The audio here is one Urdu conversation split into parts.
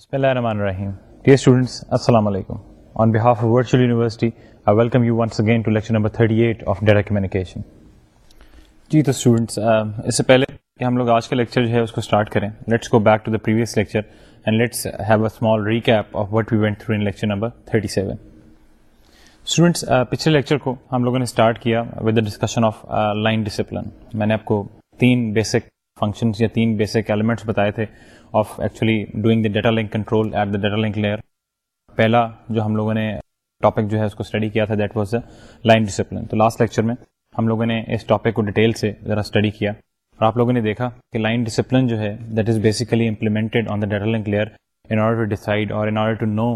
بسم اللہ الرحمن الرحیم dear students virtual university I communication جی تو اس سے پہلے کہ ہم لوگ آج کا لیکچر جو ہے اس کو کریں 37 پچھلے لیکچر کو ہم لوگوں نے اسٹارٹ کیا ڈسپلن میں نے آپ کو تین بیسک فنکشنس یا تین بیسک ایلیمنٹس بتائے تھے of actually doing the data link control at the data link layer پہلا جو ہم لوگوں نے ٹاپک جو ہے اس کو اسٹڈی کیا تھا that was the line discipline تو لاسٹ لیکچر میں ہم لوگوں نے اس ٹاپک کو ڈیٹیل سے ذرا اسٹڈی کیا اور آپ لوگوں نے دیکھا کہ لائن ڈسپلن جو ہے that is basically implemented on the data link layer in order to to to decide اور in order know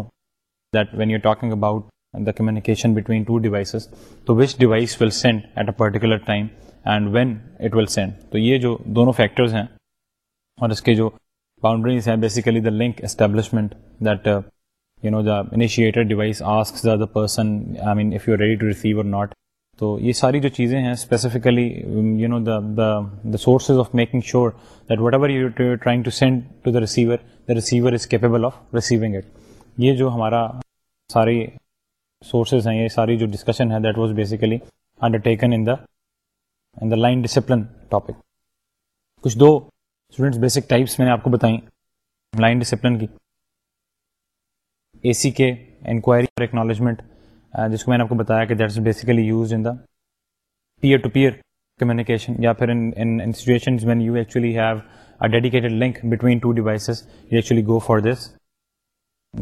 that when you talking about the communication between devices تو which device will send at a particular time and when it will send تو یہ جو دونوں فیکٹرز ہیں اور اس کے جو باؤنڈریز ہیں basically the link establishment that you know the initiate پر ناٹ تو یہ ساری جو چیزیں ہیں whatever is capable of receiving it یہ جو ہمارا ساری سورسز ہیں یہ ساری جو ڈسکشن ہے that was basically taken in the in the line discipline topic کچھ دو اسٹوڈینٹس بیسک ٹائپس میں نے آپ کو بتائیں لائن ڈسپلن کی اے سی کے انکوائری اور ایکنالجمنٹ جس کو میں نے آپ کو بتایا کہ that is basically use in the peer to peer communication یا پھر institution when you actually have a dedicated link between two devices you actually go for this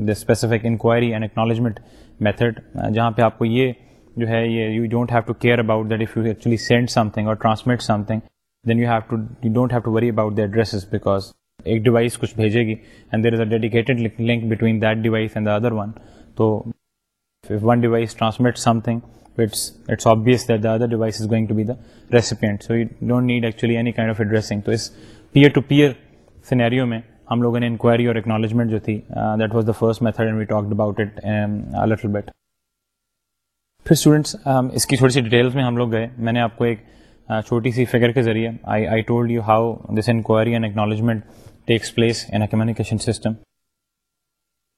the specific enquiry and acknowledgement method جہاں پہ آپ کو یہ جو ہے یہ you don't have to care about that if you actually send something اور ٹرانسمٹ سم تھنگ میں ہم لوگوں نے انکوائری اور اکنالجمنٹ جو تھی that was the first method about little bit پھر um, اس کی تھوڑی سی ڈیٹیلس میں ہم لوگ گئے میں نے آپ کو ایک چھوٹی سی فگر کے ذریعے I I told you how this enquiry and takes place in a communication system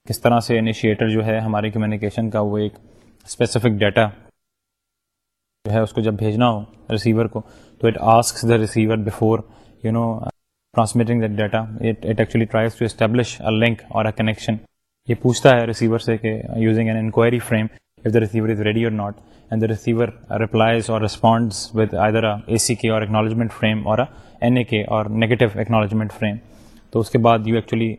کس طرح سے انیشیٹر جو ہے ہمارے کمیونیکیشن کا وہ ایک اسپیسیفک ڈیٹا جو ہے اس کو جب بھیجنا ہو ریسیور کو تو it asks the receiver before you know transmitting data it actually to establish a link اور اے کنیکشن یہ پوچھتا ہے ریسیور سے کہ using an enquiry frame ریسیوری not or A C اور نیگیٹو اکنالوجمنٹ فریم تو اس کے بعد یو ٹی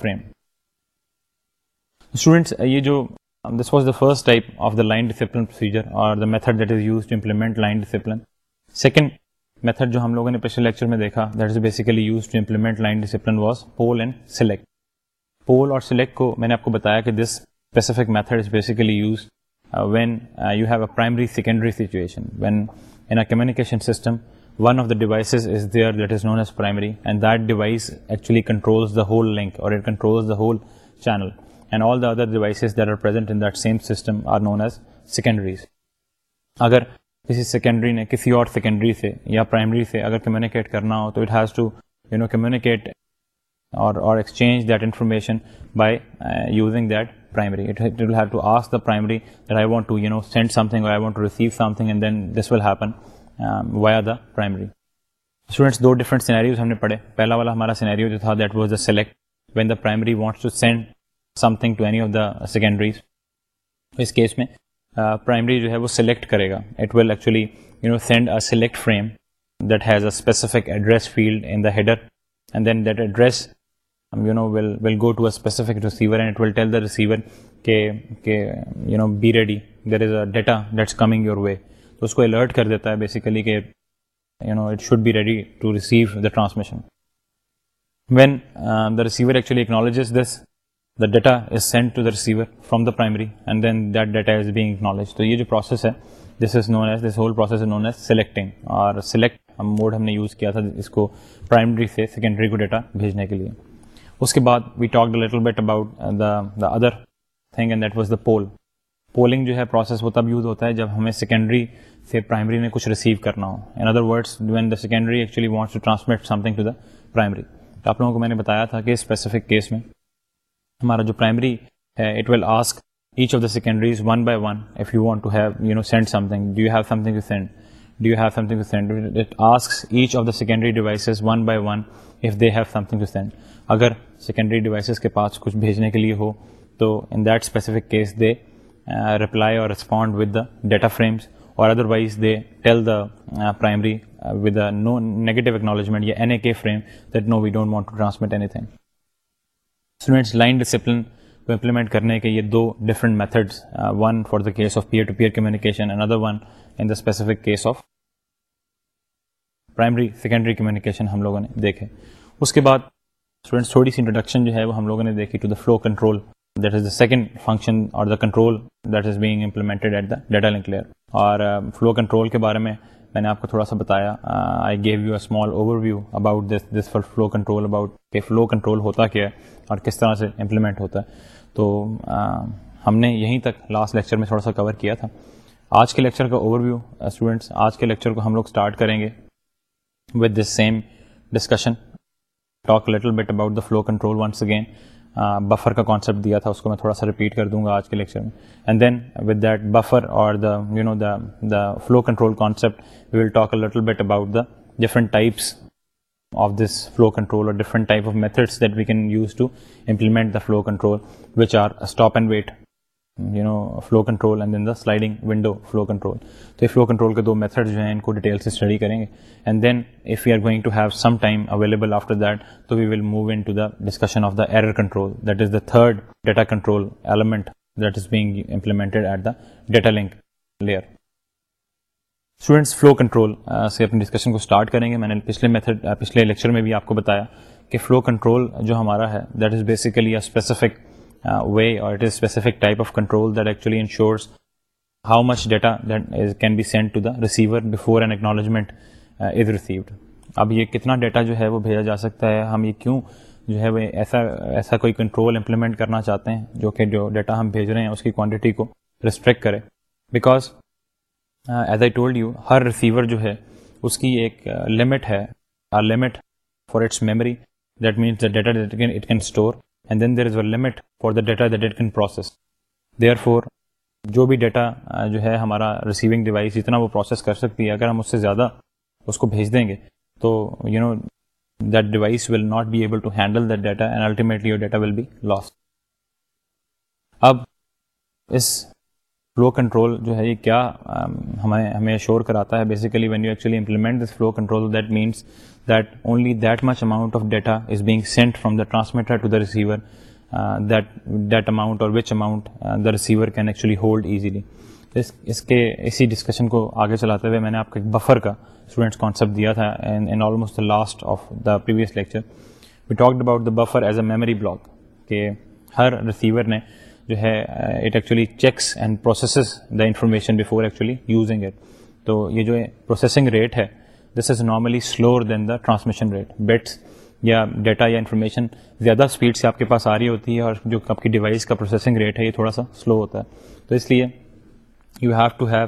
فریم اسٹوڈنٹس یہ جو this was the first type of the line اور ڈسپلن سیکنڈ میتھڈ جو ہم لوگوں نے پچھلے لیکچر میں دیکھا that is basically use to implement line discipline was poll and select poll اور سلیکٹ کو میں نے آپ کو بتایا کہ this specific method is basically use when when you have a primary secondary situation in communication system one of the devices is is there that that that that known known as as primary and and device actually controls controls the the the whole whole link اور it channel all other devices are are present in same system secondaries اگر کسی سیکنڈری نے کسی اور سیکنڈری سے یا پرائمری سے اگر کمیونیکیٹ کرنا ہو تو it has to you know communicate اور exchange that information by using that primary it the primary that I want to you know send something I want receive something and then this will happen the primary students دو ڈفرنٹ سینیریوز ہم نے پڑھے پہلا والا ہمارا سینیریو جو تھا that was the select when the primary wants to send something to any of the secondaries اس کیس میں پرائمری جو ہے وہ سلیکٹ کرے گا it will actually you know send a select frame that has a specific address field in the header and then that address you you know know will will will go to a a specific receiver receiver and it tell the کہ be ready there is data that's coming your way تو اس کو الرٹ کر دیتا ہے بیسیکلی کہ you know it should be ready to receive the the transmission when receiver actually this the data is send to the receiver from the primary and then that data is being acknowledged. تو یہ جو پروسیس ہے this is known as this whole is is known as selecting اور سلیکٹ موڈ ہم نے یوز کیا تھا اس کو پرائمری سے سیکنڈری کو ڈیٹا بھیجنے کے لیے اس کے بعد we talk the little bit about the the other thing and that was the poll polling جو ہے پروسیس وہ تب یوز ہوتا ہے جب ہمیں سیکنڈری سے پرائمری میں کچھ ریسیو کرنا ہو in other words when the secondary actually wants to transmit something to the primary آپ لوگوں کو میں نے بتایا تھا کہ اسپیسیفک کیس میں ہمارا جو پرائمری ہے it will ask each of the secondaries one by one if you want to have you know send something do you have have some some thing thing to to send send do you it asks each of the secondary devices one by one if they have something to send اگر سیکنڈری ڈیوائسز کے پاس کچھ بھیجنے کے لیے ہو تو in that specific case they reply اور respond with the data frames اور otherwise they tell the primary with no negative acknowledgement یا N A K frame that no we don't want to transmit anything students line discipline کو امپلیمنٹ کرنے کے یہ دو different methods one for the case of peer to peer communication other one in the specific case of primary secondary communication ہم لوگوں نے دیکھے اس کے بعد اسٹوڈینٹس تھوڑی سی انٹروڈکشن جو ہے وہ ہم لوگوں نے دیکھی to the flow control that is the second function اور the the control that is being implemented at data link layer اور فلو کنٹرول کے بارے میں میں نے آپ کو تھوڑا سا بتایا I give you a small overview about this this for flow control about کہ فلو کنٹرول ہوتا کیا ہے اور کس طرح سے امپلیمنٹ ہوتا ہے تو ہم نے یہیں تک لاسٹ لیکچر میں تھوڑا سا کور کیا تھا آج کے لیکچر کا اوور ویو اسٹوڈنٹس آج کے لیکچر کو ہم لوگ اسٹارٹ کریں گے with this same discussion talk little bit about the flow control once again buffer کا کانسیپٹ دیا تھا اس کو میں تھوڑا سا رپیٹ کر دوں گا آج کے لیکچر میں and then with that buffer اور the the the you know flow control concept we will talk a little bit about the different types of this flow control اور different type of methods that we can use to implement the flow control which are stop and wait you know flow control and then the sliding window flow control تو یہ فلو کنٹرول کے دو میتھڈ جو ہیں ان کو ڈیٹیل سے اسٹڈی کریں گے and then if you are going to have some time available after that تو we will move in to the discussion of the error control that is the third data control element that is being implemented at the data link layer students flow control سے اپنی ڈسکشن کو اسٹارٹ کریں گے میں نے پچھلے میتھڈ پچھلے لیکچر میں بھی آپ کو بتایا کہ فلو کنٹرول جو ہمارا ہے that is basically a specific way اور it is specific type of control that actually that how much data can be send to the receiver N uh, is received اب یہ کتنا ڈیٹا جو ہے وہ بھیجا جا سکتا ہے ہم یہ کیوں جو ہے وہ ایسا ایسا کوئی کنٹرول امپلیمنٹ کرنا چاہتے ہیں جو کہ جو ڈیٹا ہم بھیج رہے ہیں اس کی کوانٹٹی کو ریسٹرکٹ کرے because as I told you ہر ریسیور جو ہے اس کی ایک لمٹ uh, ہے limit for its memory that means the data it can store limit for the data can process therefore جو بھی ڈیٹا جو ہے ہمارا ریسیونگ ڈیوائس جتنا وہ پروسیس کر سکتی ہے اگر ہم اس سے زیادہ اس کو بھیج دیں گے تو you know that device will not be able to handle that data and ultimately data will be lost اب اس فلو کنٹرول جو ہے یہ کیا ہمیں ہمیں ایشور کراتا ہے basically when you actually implement this flow control that means that only that much amount of data is being sent from the transmitter to the receiver that that amount اور which amount the receiver can actually hold easily اس اس کے اسی ڈسکشن کو آگے چلاتے ہوئے میں نے آپ کو ایک بفر کا اسٹوڈنٹس کانسیپٹ دیا تھا in almost the last of the previous lecture we talk about the buffer as a memory block کہ ہر ریسیور نے جو ہے it actually checks and processes the information before actually using it تو یہ جو پروسیسنگ ریٹ ہے this is normally slower than the transmission rate bits یا ڈیٹا یا انفارمیشن زیادہ اسپیڈ سے آپ کے پاس آ رہی ہوتی ہے اور جو آپ کی ڈیوائس کا پروسیسنگ ریٹ ہے یہ تھوڑا سا سلو ہوتا ہے تو اس لیے you have to have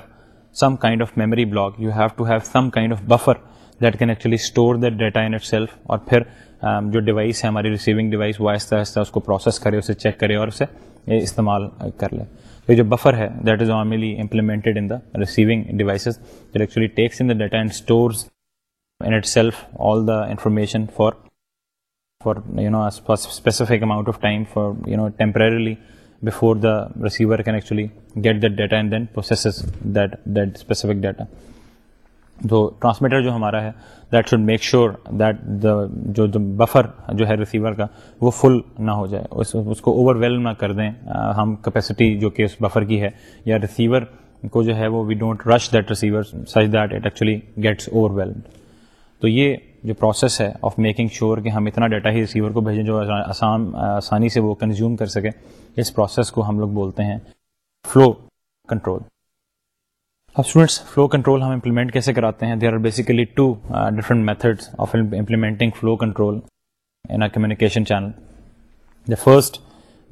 some kind of memory block you have to have some kind of buffer that can actually store that data in itself اور پھر um, جو ڈیوائس ہے ہماری ریسیونگ ڈیوائس وہ آہستہ آہستہ اس کو پروسیس کرے اسے چیک کرے اور اسے استعمال کر لیں تو جو بفر ہے that is normally implemented in the receiving devices that actually takes in the data and stores in itself all the information for for you know specific amount of time for you know temporarily before the receiver can actually get that data and then processes that that specific data تو ٹرانسمیٹر جو ہمارا ہے that should make sure that the جو بفر جو ہے ریسیور کا وہ فل نہ ہو جائے اس کو اوور ویل نہ کر دیں ہم کیپیسٹی جو کہ اس بفر کی ہے یا ریسیور کو جو ہے وہ we don't rush that receiver such that it actually gets overwhelmed تو یہ جو پروسیس ہے آف میکنگ شیور کہ ہم اتنا ڈیٹا ہی ریسیور کو بھیجیں جو آسان آسانی سے وہ کنزیوم کر سکیں اس پروسیس کو ہم لوگ بولتے ہیں فلو کنٹرول اب اسٹوڈنٹس فلو کنٹرول ہم امپلیمنٹ کیسے کراتے ہیں there are basically two different methods of implementing flow control in communication channel the first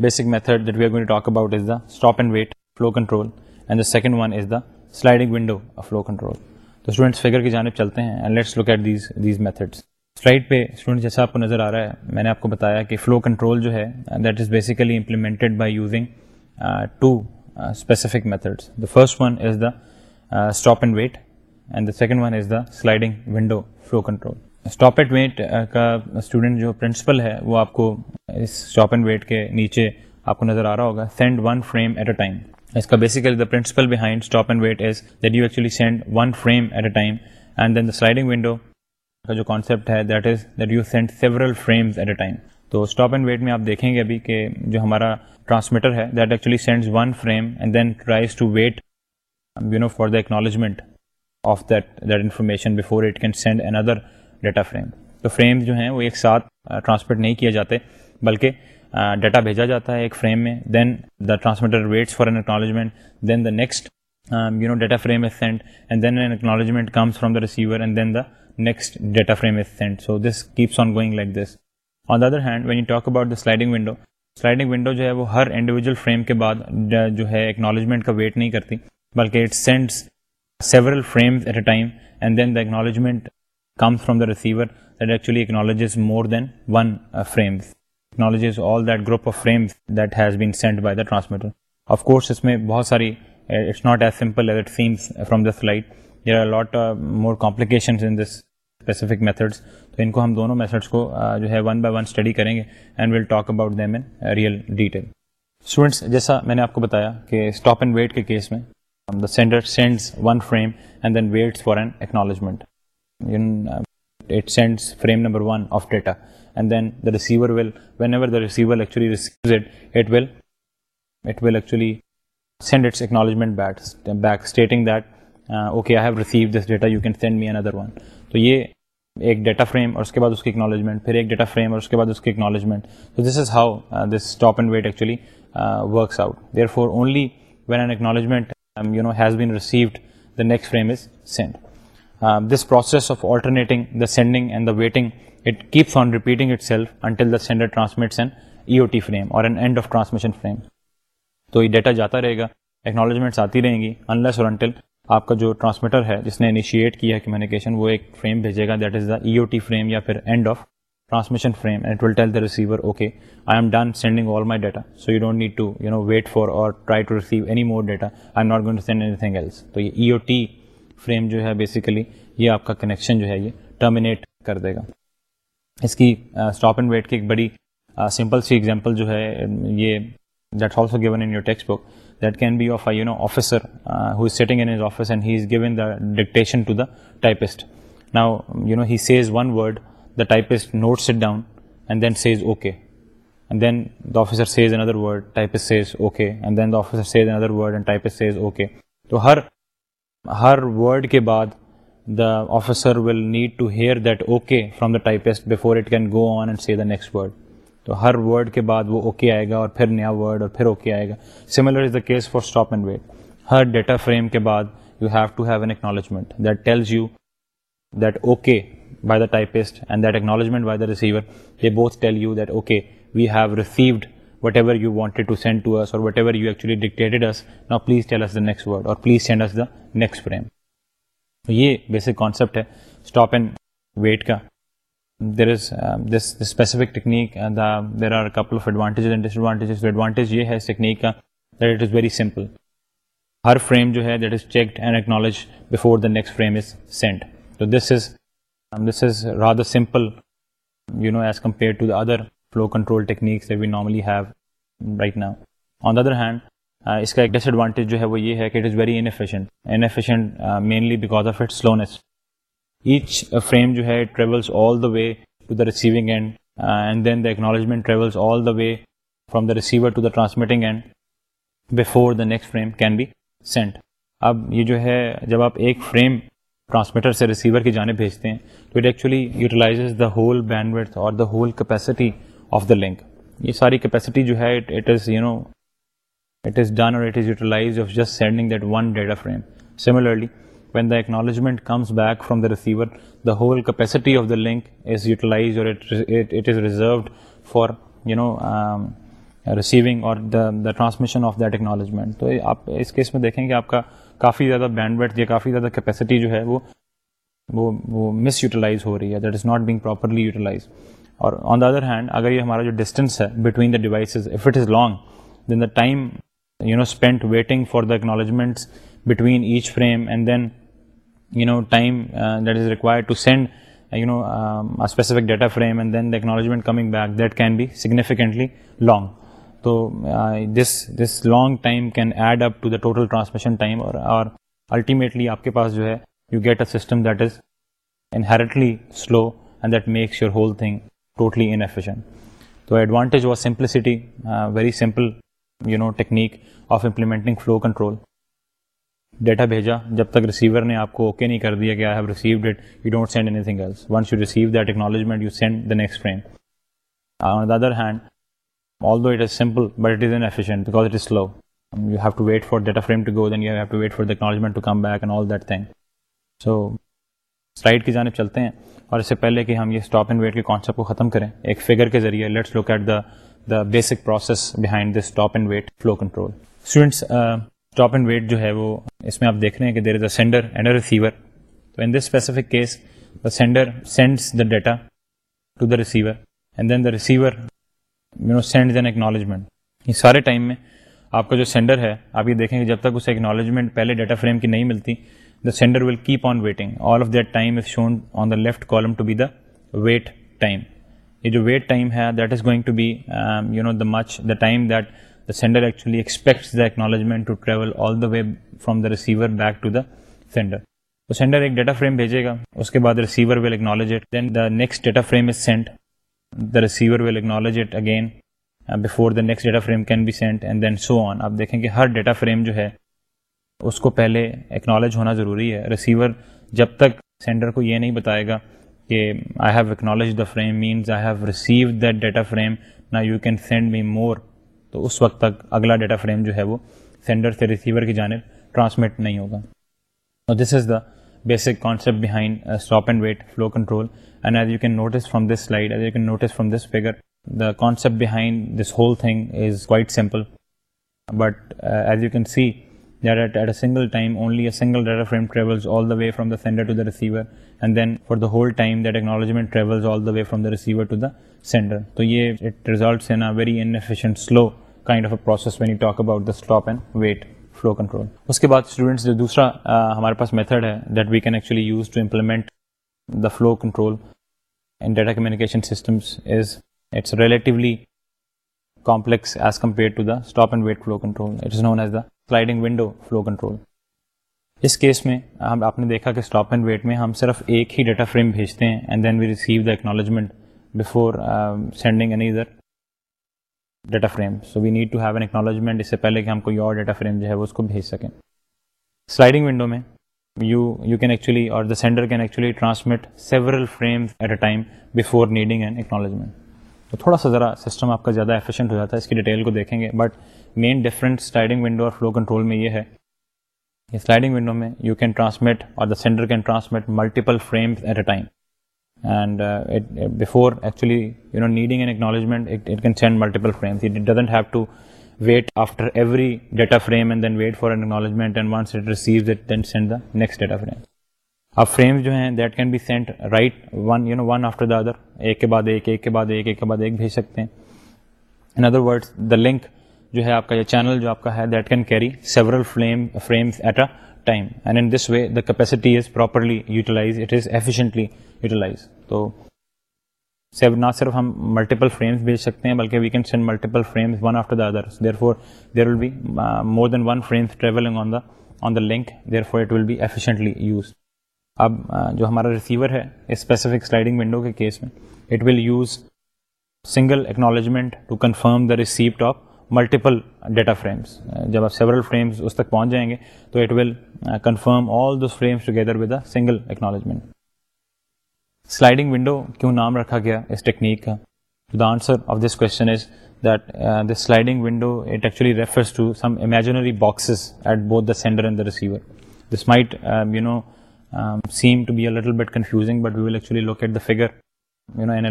basic method that we are going talk about is the stop and wait flow control and the second one is the sliding window of flow control تو اسٹوڈنٹس فگر کی جانب چلتے ہیں and let's look at these these methods slide پہ اسٹوڈنٹ جیسا آپ کو نظر آ رہا ہے میں نے آپ کو بتایا کہ فلو کنٹرول جو ہے that is basically implemented by using two specific methods the first one is the stop and wait and the second one is the sliding window flow control stop and wait کا اسٹوڈنٹ جو پرنسپل ہے وہ آپ کو اس اسٹاپ اینڈ ویٹ کے نیچے آپ کو نظر آ رہا ہوگا send one frame at a time اس کا basically the principle behind stop and wait is that you actually send one frame at a time and then the sliding window کا جو کانسیپٹ ہے that is that you send several frames at a time تو اسٹاپ اینڈ ویٹ میں آپ دیکھیں گے ابھی کہ جو ہمارا ٹرانسمیٹر ہے that actually sends one frame and then tries to wait for the acknowledgement of the information it can send another data frame تو فریمز جو ہیں وہ ایک ساتھ ٹرانسمٹ uh, نہیں کیے جاتے بلکہ ڈیٹا uh, بھیجا جاتا ہے ایک فریم میں then the transmitter waits for an acknowledgement then the next you know data frame is send and then an acknowledgement comes from the receiver and then the next data frame is send so this keeps on going like this on the other hand when you talk about the sliding window sliding window جو ہے وہ ہر انڈیویجول فریم کے بعد uh, جو ہے اکنالجمنٹ کا ویٹ نہیں کرتی بلکہ it sends several frames at a time and then the acknowledgement comes from the receiver that actually acknowledges more than one frames acknowledges all that group of frames that has been send by the transmitter of course اس میں بہت ساری it's not as simple as it seems from the slide there are lot more complications in this specific methods تو ان کو ہم دونوں میتھڈس کو جو ہے ون بائی ون اسٹڈی کریں گے and will talk about them in real detail students جیسا میں نے آپ کو بتایا کہ اسٹاپ اینڈ ویٹ کے کیس میں um, the sender sends one frame and then waits for an acknowledgement you know, it sends frame number one of data and then the receiver will whenever the receiver actually receives it it will it will actually send its acknowledgement back back stating that uh, okay i have received this data you can send me another one so ye ایک ڈیٹا فریم اور اس کے بعد اس کی اکنالجمنٹ پھر ایک ڈیٹا فریم اور اس کے بعد اس کی اکنالجمنٹ تو this is how this stop and wait actually works out there for only when an acknowledgement you know has been received frame is send this process of alternating keeps on repeating frame تو یہ ڈیٹا جاتا رہے گا ٹیکنالوجمنٹ آتی رہیں گی انلیس اور آپ کا جو ٹرانسمیٹر ہے جس نے انیشیٹ کیا کمیونیکیشن وہ ایک فریم بھیجے گا that is the E O T frame یا پھر end of transmission frame and will tell the receiver okay I am done sending all my data so you don't need to you know wait for or try to receive any more data I am not gonna send anything else تو یہ او e ٹی فریم جو ہے بیسیکلی یہ آپ کا کنیکشن جو ہے یہ ٹرمنیٹ کر دے گا اس کی اسٹاپ اینڈ ویٹ کی ایک بڑی سمپل uh, سی ایگزامپل جو ہے um, یہ that also given in your textbook that can be of no officer who's sitting in office and he is given the ڈکٹیشنسٹ now you know he says one word the typist notes it down and then says okay and then the officer says N other okay and then the officer says an others okay تو ہر ہر ورڈ کے بعد the officer will need to hear that okay from the typist before it can go on and say the next word تو ہر ورڈ کے بعد وہ اوکے آئے گا اور پھر نیا ورڈ اور پھر اوکے آئے گا similar is the case for stop and wait ہر ڈیٹا فریم کے بعد you have to have an acknowledgement that tells you that okay by the typist and that acknowledgement by the receiver whatever you wanted ever you actually dictate us now please tell us the next word or please send us the next frame یہ بیسک کانسپٹ ہے اسٹاپ اینڈ ویٹ کا دیر از this specific technique there are couple of advantages ڈس ایڈوانٹیجز ایڈوانٹیز یہ ہے اس ٹیکنیک کا دز ویری سمپل ہر فریم جو ہے that is check and acknowledge before the next frame is send تو this is this is rather the simple you know as compare flow control techniques we normally have like نا آن دا ادر ہینڈ اس کا ایک ڈس ایڈوانٹیج جو ہے وہ یہ ہے کہ it is very inefficient mainly because of it slowness each frame جو ہے transmitting and or the next frame can be sent اب یہ جو ہے جب آپ ایک فریم ٹرانسمیٹر سے ریسیور کی جانب بھیجتے ہیں تو it actually utilize the whole bandwidth اور the whole capacity of the link یہ ساری کیپیسٹی جو ہے similarly when the acknowledgement comes back from the receiver the whole capacity of the link is utilize اور reserved for you know receiving اور the transmission of that acknowledgement تو آپ اس کیس میں دیکھیں کہ آپ کا کافی زیادہ بینڈ ویٹ یا کافی زیادہ کیپیسٹی جو ہے وہ وہ وہ مس یوٹیلائز ہو رہی ہے that is not being properly utilize اور آن دا ادر ہینڈ اگر یہ ہمارا جو ڈسٹینس ہے between the devices if it is long then the time you know spend waiting for the acknowledgements between each frame and then you know time that is require specific data frame and then the acknowledgement coming back that can be significantly long تو this this long time can add up to the total transmission time اور الٹیمیٹلی آپ کے پاس جو ہے you get a system that is inherently slow and that makes your whole thing totally in تو advantage simplicity very simple you know technique of implementing flow control data بھیجا جب تک ریسیور نے آپ کو اوکے نہیں کر دیا کہ I have received it don't send anything else once you you receive that send the next frame on the other hand although it is simple, but it is inefficient because it is slow. You have to wait for data frame to go, then you have to wait for the acknowledgement to come back and all that thing. So slide کی جانب چلتے ہیں اور اس سے پہلے کہ ہم یہ اسٹاپ اینڈ ویٹ کے کانسیپٹ کو ختم کریں ایک فگر کے ذریعے let's look at the the basic process behind this stop and wait flow control students stop and wait جو ہے وہ اس میں آپ دیکھ رہے ہیں کہ there is a sender and a receiver تو in this specific case the sender sends the data to the receiver and then the receiver you know send then acknowledgement یہ سارے ٹائم میں آپ کا جو سینڈر ہے آپ یہ دیکھیں کہ جب تک اسے اکنالجمنٹ پہلے ڈیٹا فریم کی نہیں ملتی the sender will keep on waiting all of that time is shown on the left column to be the wait time یہ جو ویٹ ٹائم ہے that is going to be you know the much the time that the sender actually expects the acknowledgement to travel all the way from the receiver back to the sender تو سینڈر ایک ڈیٹا فریم بھیجے گا اس کے بعد receiver will acknowledge it then the next data frame is send the receiver will acknowledge it again the next data frame can be send and then so on آپ دیکھیں کہ ہر ڈیٹا فریم جو ہے اس کو پہلے اکنالج ہونا ضروری ہے ریسیور جب تک سینڈر کو یہ نہیں بتائے گا کہ I have acknowledge the frame means I have receive that data frame نا you can send me more تو اس وقت تک اگلا ڈیٹا فریم جو ہے وہ سینڈر سے ریسیور کی جانب ٹرانسمٹ نہیں ہوگا this is the basic concept behind uh, stop and wait flow control. And as you can notice from this slide, as you can notice from this figure, the concept behind this whole thing is quite simple. But uh, as you can see that at a single time, only a single data frame travels all the way from the sender to the receiver, and then for the whole time that acknowledgement travels all the way from the receiver to the sender. So it results in a very inefficient, slow kind of a process when you talk about the stop and wait. Flow control اس کے بعد اسٹوڈنٹس جو دوسرا ہمارے پاس میتھڈ ہے that we can actually use to implement the flow control in data communication systems is it's relatively complex as compare to the the stop and wait flow flow control control it is known as sliding window اس کیس میں ہم آپ نے دیکھا کہ اسٹاپ اینڈ ویٹ میں ہم صرف ایک ہی ڈیٹا فریم بھیجتے ہیں and then we receive the acknowledgement sending any other data frame so we need to have an acknowledgement اس سے پہلے کہ ہم کوئی اور ڈیٹا فریم جو ہے وہ اس کو بھیج سکیں سلائڈنگ ونڈو میں یو یو کین ایکچولی اور the sender can actually transmit several frames at a time before needing an acknowledgement تو تھوڑا سا ذرا سسٹم آپ کا زیادہ ایفیشینٹ ہو جاتا ہے اس کی ڈیٹیل کو دیکھیں گے but main different sliding window اور فلو کنٹرول میں یہ ہے کہ سلائڈنگ ونڈو میں یو کین ٹرانسمٹ اور the sender can transmit multiple frames at a time جمنٹ کین بی سینڈ رائٹر ایک بھیج سکتے ہیں لنک جو ہے آپ کا ہے that can carry several frame frames time and in this way the capacity is properly utilize it is efficiently utilize تو سیو نہ صرف ہم ملٹیپل فریمس بھیج سکتے ہیں بلکہ we can send multiple frames one after the other therefore there will be more than one frames travelling on the on the link therefore it will be efficiently use اب جو ہمارا ریسیور ہے اسپیسیفک سلائڈنگ ونڈو کے کیس میں it will use single acknowledgement to confirm the receipt of multiple data frames جب آپ سیورل فریمس اس تک پہنچ جائیں گے تو it will confirm all those frames together with a single acknowledgement sliding window کیوں نام رکھا گیا اس ٹیکنیک کا the answer of this question is that this sliding window it actually refers to some imaginary boxes at both the sender and the receiver this might you know seem to be a little bit confusing but we will actually look at the figure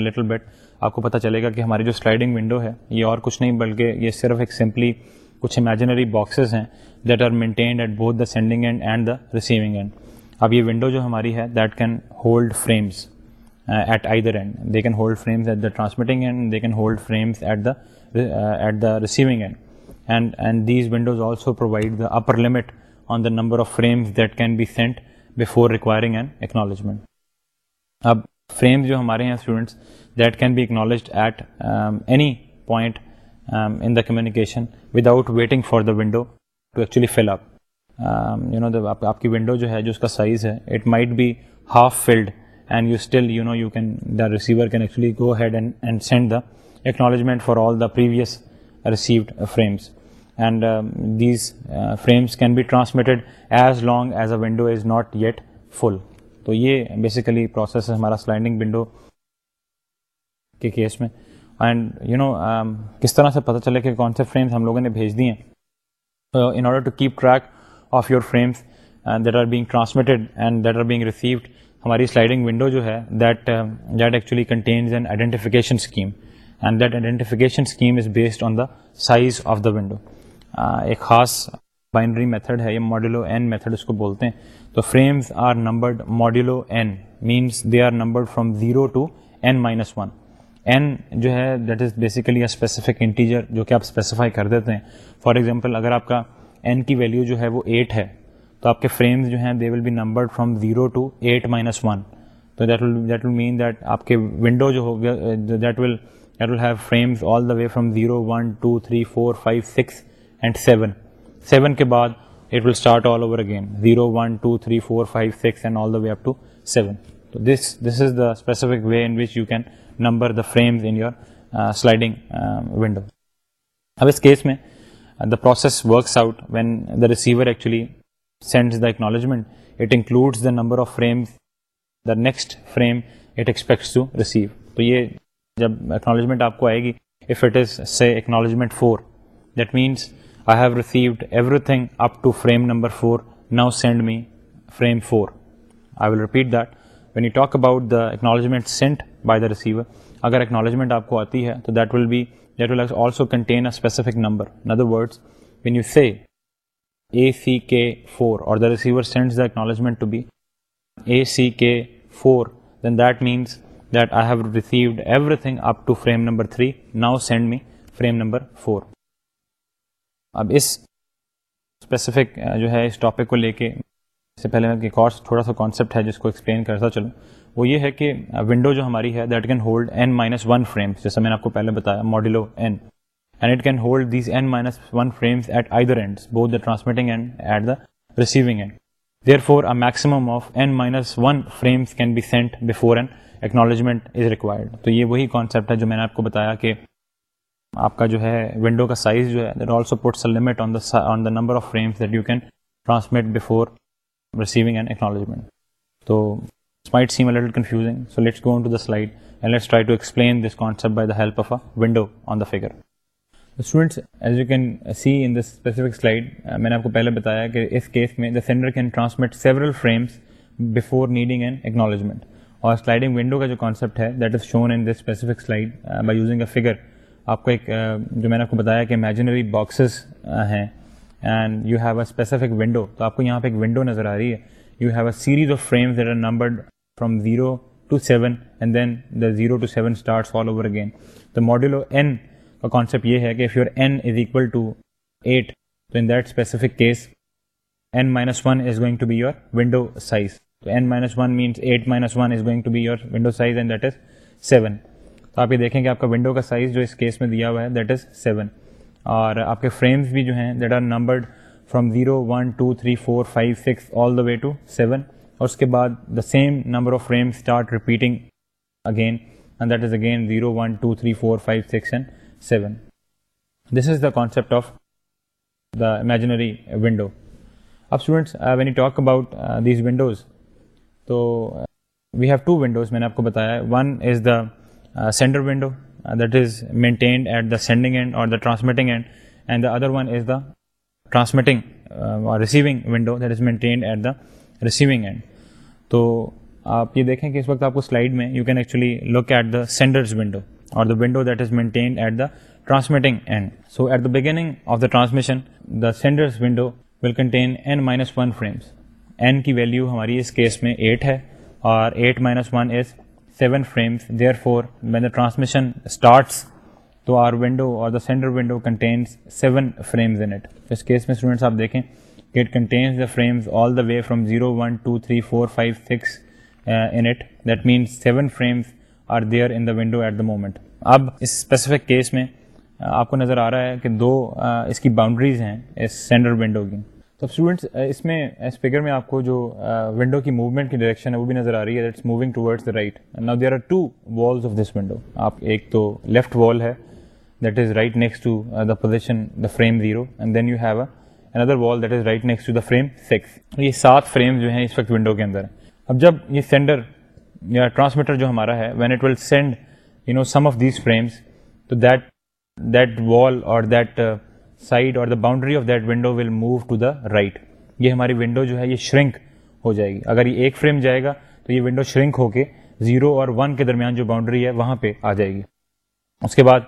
little bit آپ کو پتا چلے گا کہ ہماری جو سلائڈنگ ونڈو ہے یہ اور کچھ نہیں بلکہ یہ صرف ایک سمپلی کچھ امیجنری باکسز ہیں that are maintained at both the sending end and the receiving end اب یہ ونڈو جو ہماری ہے that can hold frames at either end they can hold frames at the transmitting end they can hold frames at at the the receiving end and and these windows also provide the upper limit on the number of frames that can be sent before requiring and acknowledgement اب فریمز جو ہمارے ہیں students that can be acknowledged at any point in the communication without waiting for the window to actually fill up you know آپ کی ونڈو جو ہے جو اس کا سائز ہے it might be half filled and you still you know you can the receiver can actually go ahead and send the acknowledgement for all the previous received frames and these frames can be transmitted as long as a window is not yet full تو یہ بیسیکلی پروسیس ہے ہمارا سلائڈنگ ونڈو کے کیس میں اینڈ یو نو کس طرح سے پتہ چلے کہ کون سے فریمس ہم لوگوں نے بھیج دی ہیں in order to keep track of your frames that are being transmitted and that are being received ہماری سلائڈنگ ونڈو جو ہے that that actually contains an identification scheme and that identification scheme is based on the size of the window ایک خاص بائنڈری میتھڈ ہے یا ماڈیولو این میتھڈ اس کو بولتے ہیں تو frames are numbered modulo N means they are numbered from zero to N minus one N جو ہے that is basically a specific integer جو کہ آپ اسپیسیفائی کر دیتے ہیں فار ایگزامپل اگر آپ کا این کی ویلیو جو ہے وہ ایٹ ہے تو آپ کے فریمز جو ہیں they will be numbered from zero to eight minus one تو that will that will mean that آپ کے ونڈو جو ہوگا that will that will have frames all the way from zero one two three four five six and seven seven کے بعد it will start all over again zero one two three four five six and all the way up to seven تو this this is the specific way in which you can number the frames in your sliding window اب اس کیس میں the process works out when the receiver actually sends the acknowledgement it includes the number of frames the next frame it expects to receive تو یہ جب اکنالجمنٹ آپ کو آئے گی if it is say acknowledgement four that means I have received every thing up to frame number four now send me frame four I will repeat that when you talk about the acknowledgement sent by the receiver اگر اکنالجمنٹ آپ کو آتی ہے تو that will be that will also contain a specific number in other words when you say A C K four or the receiver sends the acknowledgement to be A C K four then that means that I have received every thing up to frame number three now send me frame number four اب اس اسپیسیفک uh, جو ہے اس ٹاپک کو لے کے اس سے پہلے میں ایک اور تھوڑا سا کانسیپٹ ہے جس کو ایکسپلین کرتا چلوں وہ یہ ہے کہ ونڈو uh, جو ہماری ہے that can hold N minus one frames جیسا میں نے آپ کو پہلے بتایا modulo N and it can hold these N minus one frames at either end both the transmitting and at the receiving end therefore a maximum of N minus one frames can be sent before an acknowledgement is required تو یہ وہی کانسیپٹ ہے جو میں نے آپ کو بتایا کہ آپ کا جو ہے ونڈو کا سائز جو ہے that also puts a limit on the on the number of frames that you can transmit before receiving and acknowledgement تو same so let's let's go to to the the the slide and try explain this by help of a window on figure students as you can see in this specific slide میں نے آپ کو پہلے بتایا کہ اس کیس میں the sender can transmit several frames before needing and acknowledgement اور سلائڈنگ ونڈو کا جو کانسیپٹ ہے that is shown in this specific slide by using a figure آپ کو ایک جو میں نے آپ کو بتایا کہ امیجنری باکسز ہیں and you have a specific window تو آپ کو یہاں پہ ایک ونڈو نظر آ رہی ہے you have a series of frames that are numbered from zero to seven and then the zero to seven starts all over again تو ماڈیول این کا کانسیپٹ یہ ہے کہ if your N is equal to eight تو in that specific case N minus one is going to be your window size تو N minus one means eight minus one is going to be your window size and that is seven تو آپ یہ دیکھیں کہ آپ کا ونڈو کا سائز جو اس کیس میں دیا ہوا ہے دیٹ از سیون اور آپ کے فریمز بھی جو ہیں that are numbered from zero one two three four five six all the way to seven اور اس کے بعد the same number of frame start repeating again and that is again zero one two three four five six and seven this is the concept of the imaginary window اب students when you talk about these windows تو وی ہیو ٹو ونڈوز میں نے آپ کو بتایا one is the sender window that is maintained at the sending end or the transmitting end and the other one is the transmitting window that is maintained at the receiving end تو آپ یہ دیکھیں کہ اس وقت آپ کو سلائڈ میں you can actually look at the sender's window اور the window that is maintained at the transmitting end so at the beginning of the transmission the sender's window will contain N minus one frames N کی ویلیو ہماری اس کیس میں ایٹ ہے اور eight minus one is seven frames therefore when the transmission starts تو آر ونڈو اور the sender window contains seven frames in it اس کیس میں اسٹوڈنٹس آپ دیکھیں کہ it contains the frames all the way from zero one two three four five six in it that means seven frames are there in the window at the moment اب اس اس اسپیسیفک کیس میں uh, آپ کو نظر آ رہا ہے کہ دو uh, اس کی باؤنڈریز ہیں اس سینڈر ونڈو کی اسٹوڈنٹس اس میں اس فگر میں آپ کو جو ونڈو کی موومنٹ کی ڈائریکشن ہے وہ بھی نظر آ رہی ہے right now there are two walls of this window آپ ایک تو لیفٹ وال ہے that is right next to the position the frame zero and then you have a another wall that is right next to the frame six یہ سات فریم جو ہیں اس وقت ونڈو کے اندر اب جب یہ سینڈر یا ٹرانسمیٹر جو ہمارا ہے when it will send you know some of these frames تو that that that wall or side or the boundary of that window will move to the right یہ ہماری ونڈو جو ہے یہ شرنک ہو جائے گی اگر یہ ایک فریم جائے گا تو یہ ونڈو شرنک ہو کے زیرو اور ون کے درمیان جو باؤنڈری ہے وہاں پہ آ جائے گی اس کے بعد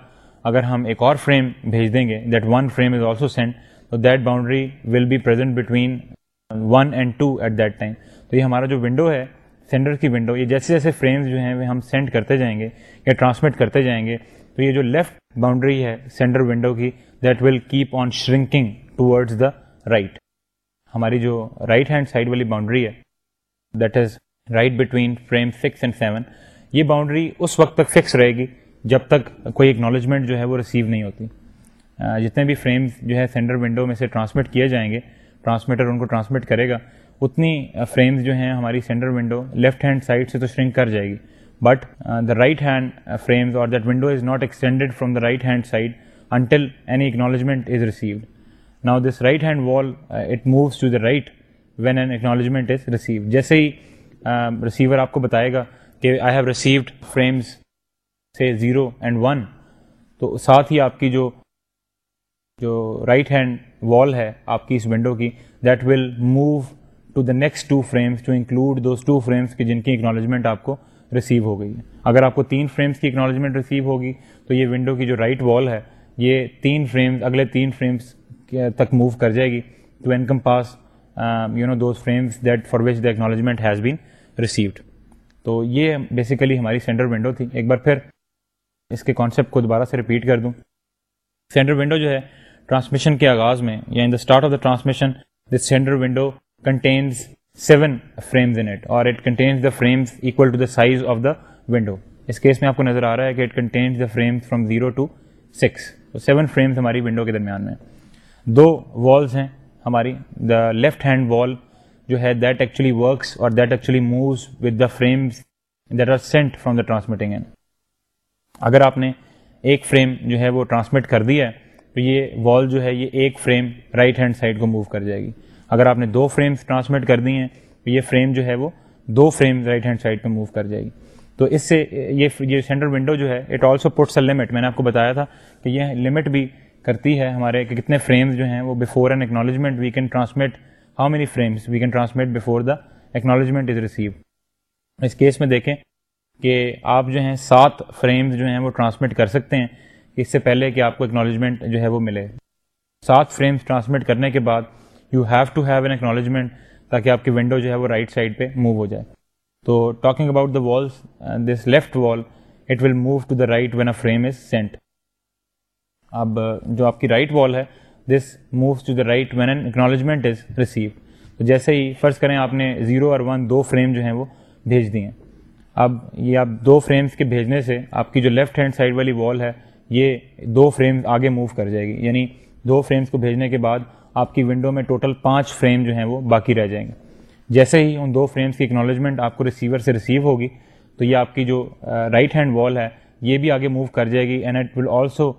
اگر ہم ایک اور فریم بھیج دیں گے that one frame is also send تو that boundary will be present between one and two at that time تو یہ ہمارا جو ونڈو ہے سینڈر کی ونڈو یہ جیسے جیسے فریمز جو ہیں وہ ہم سینڈ کرتے جائیں گے یا ٹرانسمٹ کرتے جائیں گے تو یہ جو لیفٹ باؤنڈری ہے سینڈر ونڈو کی that will keep on shrinking towards the right ہماری جو رائٹ ہینڈ سائڈ والی باؤنڈری ہے that is right between frame six and seven یہ باؤنڈری اس وقت تک فکس رہے گی جب تک کوئی اکنالجمنٹ جو ہے وہ ریسیو نہیں ہوتی جتنے بھی فریمز جو ہے سینڈر ونڈو میں سے ٹرانسمٹ کیے جائیں گے ٹرانسمیٹر ان کو ٹرانسمٹ کرے گا اتنی فریمز جو ہیں ہماری sender window left hand side سے تو شرنک کر جائے گی but the right hand frames اور that window is not extended from the right hand side until any acknowledgement is received now this right hand والے moves to the right when an acknowledgement is receive جیسے ہی ریسیور um, آپ کو بتائے گا کہ آئی ہیو ریسیوڈ فریمز سے زیرو اینڈ ون تو ساتھ ہی آپ کی جو جو رائٹ ہینڈ وال ہے آپ کی اس ونڈو کی that will move to the next two frames to include دو فریمس کی جن کی اکنالوجمنٹ آپ کو ریسیو ہو گئی ہے اگر آپ کو تین فریمس کی اکنالجمنٹ ریسیو ہوگی تو یہ ونڈو کی جو رائٹ وال ہے یہ تین فریمز اگلے تین فریمز تک موو کر جائے گی to encompass you know those that for which the acknowledgement has been received تو یہ بیسیکلی ہماری سینٹر ونڈو تھی ایک بار پھر اس کے کانسیپٹ کو دوبارہ سے رپیٹ کر دوں سینٹر ونڈو جو ہے ٹرانسمیشن کے آغاز میں یا in the start of the transmission centre window contains seven frames in at اور it contains the frames equal to the size of the window اس کیس میں آپ کو نظر آ رہا ہے کہ it contains the frames from zero to six seven frames ہماری ونڈو کے درمیان میں دو والس ہیں ہماری دا لیفٹ ہینڈ وال جو ہے دیٹ ایکچولی ورکس اور that actually moves with the frames that are sent from the transmitting end اگر آپ نے ایک فریم جو ہے وہ ٹرانسمٹ کر دیا تو یہ وال جو ہے یہ ایک فریم رائٹ ہینڈ سائڈ کو موو کر جائے گی اگر آپ نے دو فریمس ٹرانسمٹ کر دی ہیں تو یہ فریم جو ہے وہ دو فریمز رائٹ ہینڈ سائڈ پہ موو کر جائے گی تو اس سے یہ یہ سینٹرل ونڈو جو ہے it also puts a limit میں نے آپ کو بتایا تھا کہ یہ لمٹ بھی کرتی ہے ہمارے کہ کتنے فریمز جو ہیں وہ before an acknowledgement we can transmit how many frames we can transmit before the acknowledgement is receive اس کیس میں دیکھیں کہ آپ جو ہیں سات فریمز جو ہیں وہ ٹرانسمٹ کر سکتے ہیں اس سے پہلے کہ آپ کو اکنالجمنٹ جو ہے وہ ملے سات فریمز ٹرانسمٹ کرنے کے بعد you have to have an acknowledgement تاکہ آپ کی ونڈو جو ہے وہ رائٹ سائڈ پہ موو ہو جائے تو talking about the walls this left wall it will move to the right when a frame is sent اب uh, جو آپ کی رائٹ وال ہے this moves to the right when an acknowledgement is receive جیسے ہی فرض کریں آپ نے زیرو اور ون دو فریم جو ہیں وہ بھیج دی ہیں اب یہ آپ دو فریمز کے بھیجنے سے آپ کی جو لیفٹ ہینڈ سائڈ والی وال ہے یہ دو فریمز آگے موو کر جائے گی یعنی دو فریمز کو بھیجنے کے بعد آپ کی ونڈو میں ٹوٹل پانچ فریم جو ہیں وہ باقی رہ جائیں گے جیسے ہی ان دو فریمز کی اکنالجمنٹ آپ کو ریسیور سے ریسیو ہوگی تو یہ آپ کی جو رائٹ ہینڈ وال ہے یہ بھی آگے موو کر جائے گی and it will also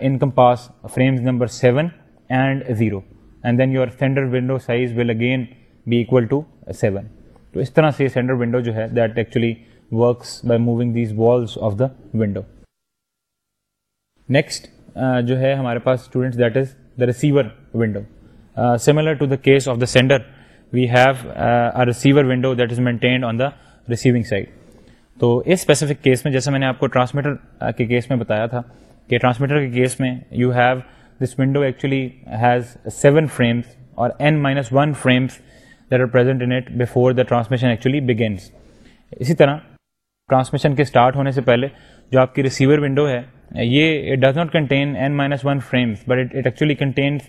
encompass frames number seven and zero and then your sender window size will again be equal to seven تو اس طرح سے سینڈر ونڈو جو ہے that actually works by moving these walls of the window next جو ہے ہمارے پاس students that is the receiver window similar to the case of the sender we have receiver window that is maintained on the receiving side تو اس اسپیسیفک کیس میں جیسے میں نے آپ کو ٹرانسمیٹر uh, کے کیس میں بتایا تھا کہ ٹرانسمیٹر کے کیس میں you have this window actually has seven frames اور N minus one frames that are in it before the transmission actually begins اسی طرح ٹرانسمیشن کے اسٹارٹ ہونے سے پہلے جو آپ کی ریسیور ونڈو ہے یہ it does not contain N minus one frames but it it actually contains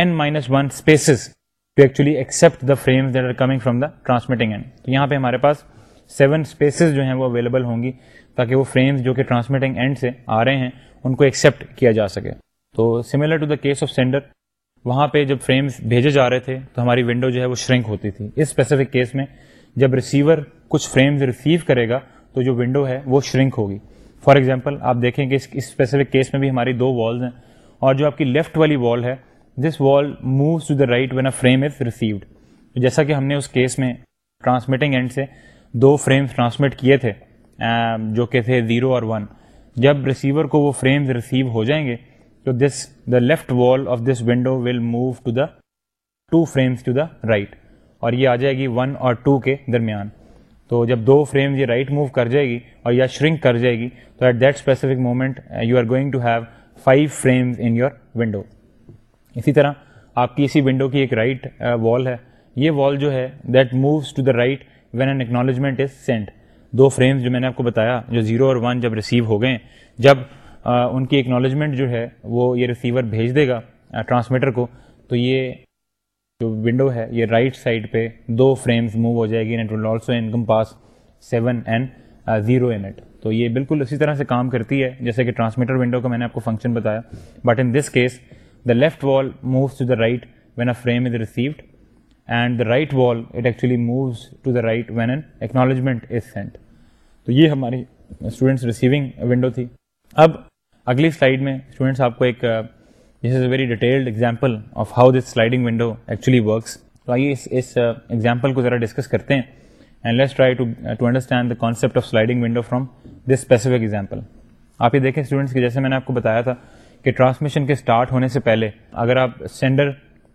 N minus one spaces to actually accept the frames that are coming from the transmitting end تو یہاں پہ ہمارے پاس سیون اسپیسیز جو ہیں وہ اویلیبل ہوں گی تاکہ وہ فریمز جو کہ ٹرانسمیٹنگ اینڈ سے آ رہے ہیں ان کو ایکسیپٹ کیا جا سکے تو similar to the case of sender وہاں پہ جب فریمز بھیجے جا رہے تھے تو ہماری ونڈو جو ہے وہ شرنک ہوتی تھی اس اسپیسیفک کیس میں جب ریسیور کچھ فریمز ریسیو کرے گا تو جو ونڈو ہے وہ شرنک ہوگی فار ایگزامپل آپ دیکھیں کہ اس اسپیسیفک کیس میں بھی ہماری دو والز ہیں اور جو آپ کی لیفٹ والی وال ہے this wall moves to the right when a frame is received جیسا کہ ہم نے اس کیس میں ٹرانسمیٹنگ اینڈ سے دو فریمز ٹرانسمٹ کیے تھے جو کہ تھے زیرو اور ون جب ریسیور کو وہ فریمز ریسیو ہو جائیں گے تو this the left wall of this window will move to the two frames to the right اور یہ آ جائے گی ون اور ٹو کے درمیان تو جب دو فریمز یہ رائٹ موو کر جائے گی اور یا شرنک کر جائے گی تو at that specific moment you are going to have five frames in your window اسی طرح آپ کی اسی ونڈو کی ایک رائٹ وال uh, ہے یہ وال جو ہے that moves to the right when an acknowledgement is sent دو فریمز جو میں نے آپ کو بتایا جو زیرو اور ون جب ریسیو ہو گئے جب uh, ان کی اکنالجمنٹ جو ہے وہ یہ ریسیور بھیج دے گا ٹرانسمیٹر uh, کو تو یہ جو ونڈو ہے یہ رائٹ سائڈ پہ دو فریمز موو ہو جائے گی and will also encompass seven and zero at تو یہ بالکل اسی طرح سے کام کرتی ہے جیسے کہ ٹرانسمیٹر ونڈو کا میں نے آپ کو فنکشن بتایا but in this case the left wall moves to the right when a frame is received and the right actually moves to the right when an acknowledgement is sent تو یہ ہماری اسٹوڈینٹس ریسیونگ ونڈو تھی اب اگلی سلائڈ میں اسٹوڈنٹس آپ کو ایک this is a very detailed example of how this sliding window actually works تو آئیے اس اس ایگزامپل uh, کو ذرا ڈسکس کرتے ہیں and let's try to to understand the concept of sliding window from this specific example آپ یہ دیکھیں اسٹوڈنٹس کے جیسے میں نے آپ کو بتایا تھا کہ ٹرانسمیشن کے اسٹارٹ ہونے سے پہلے اگر آپ سینڈر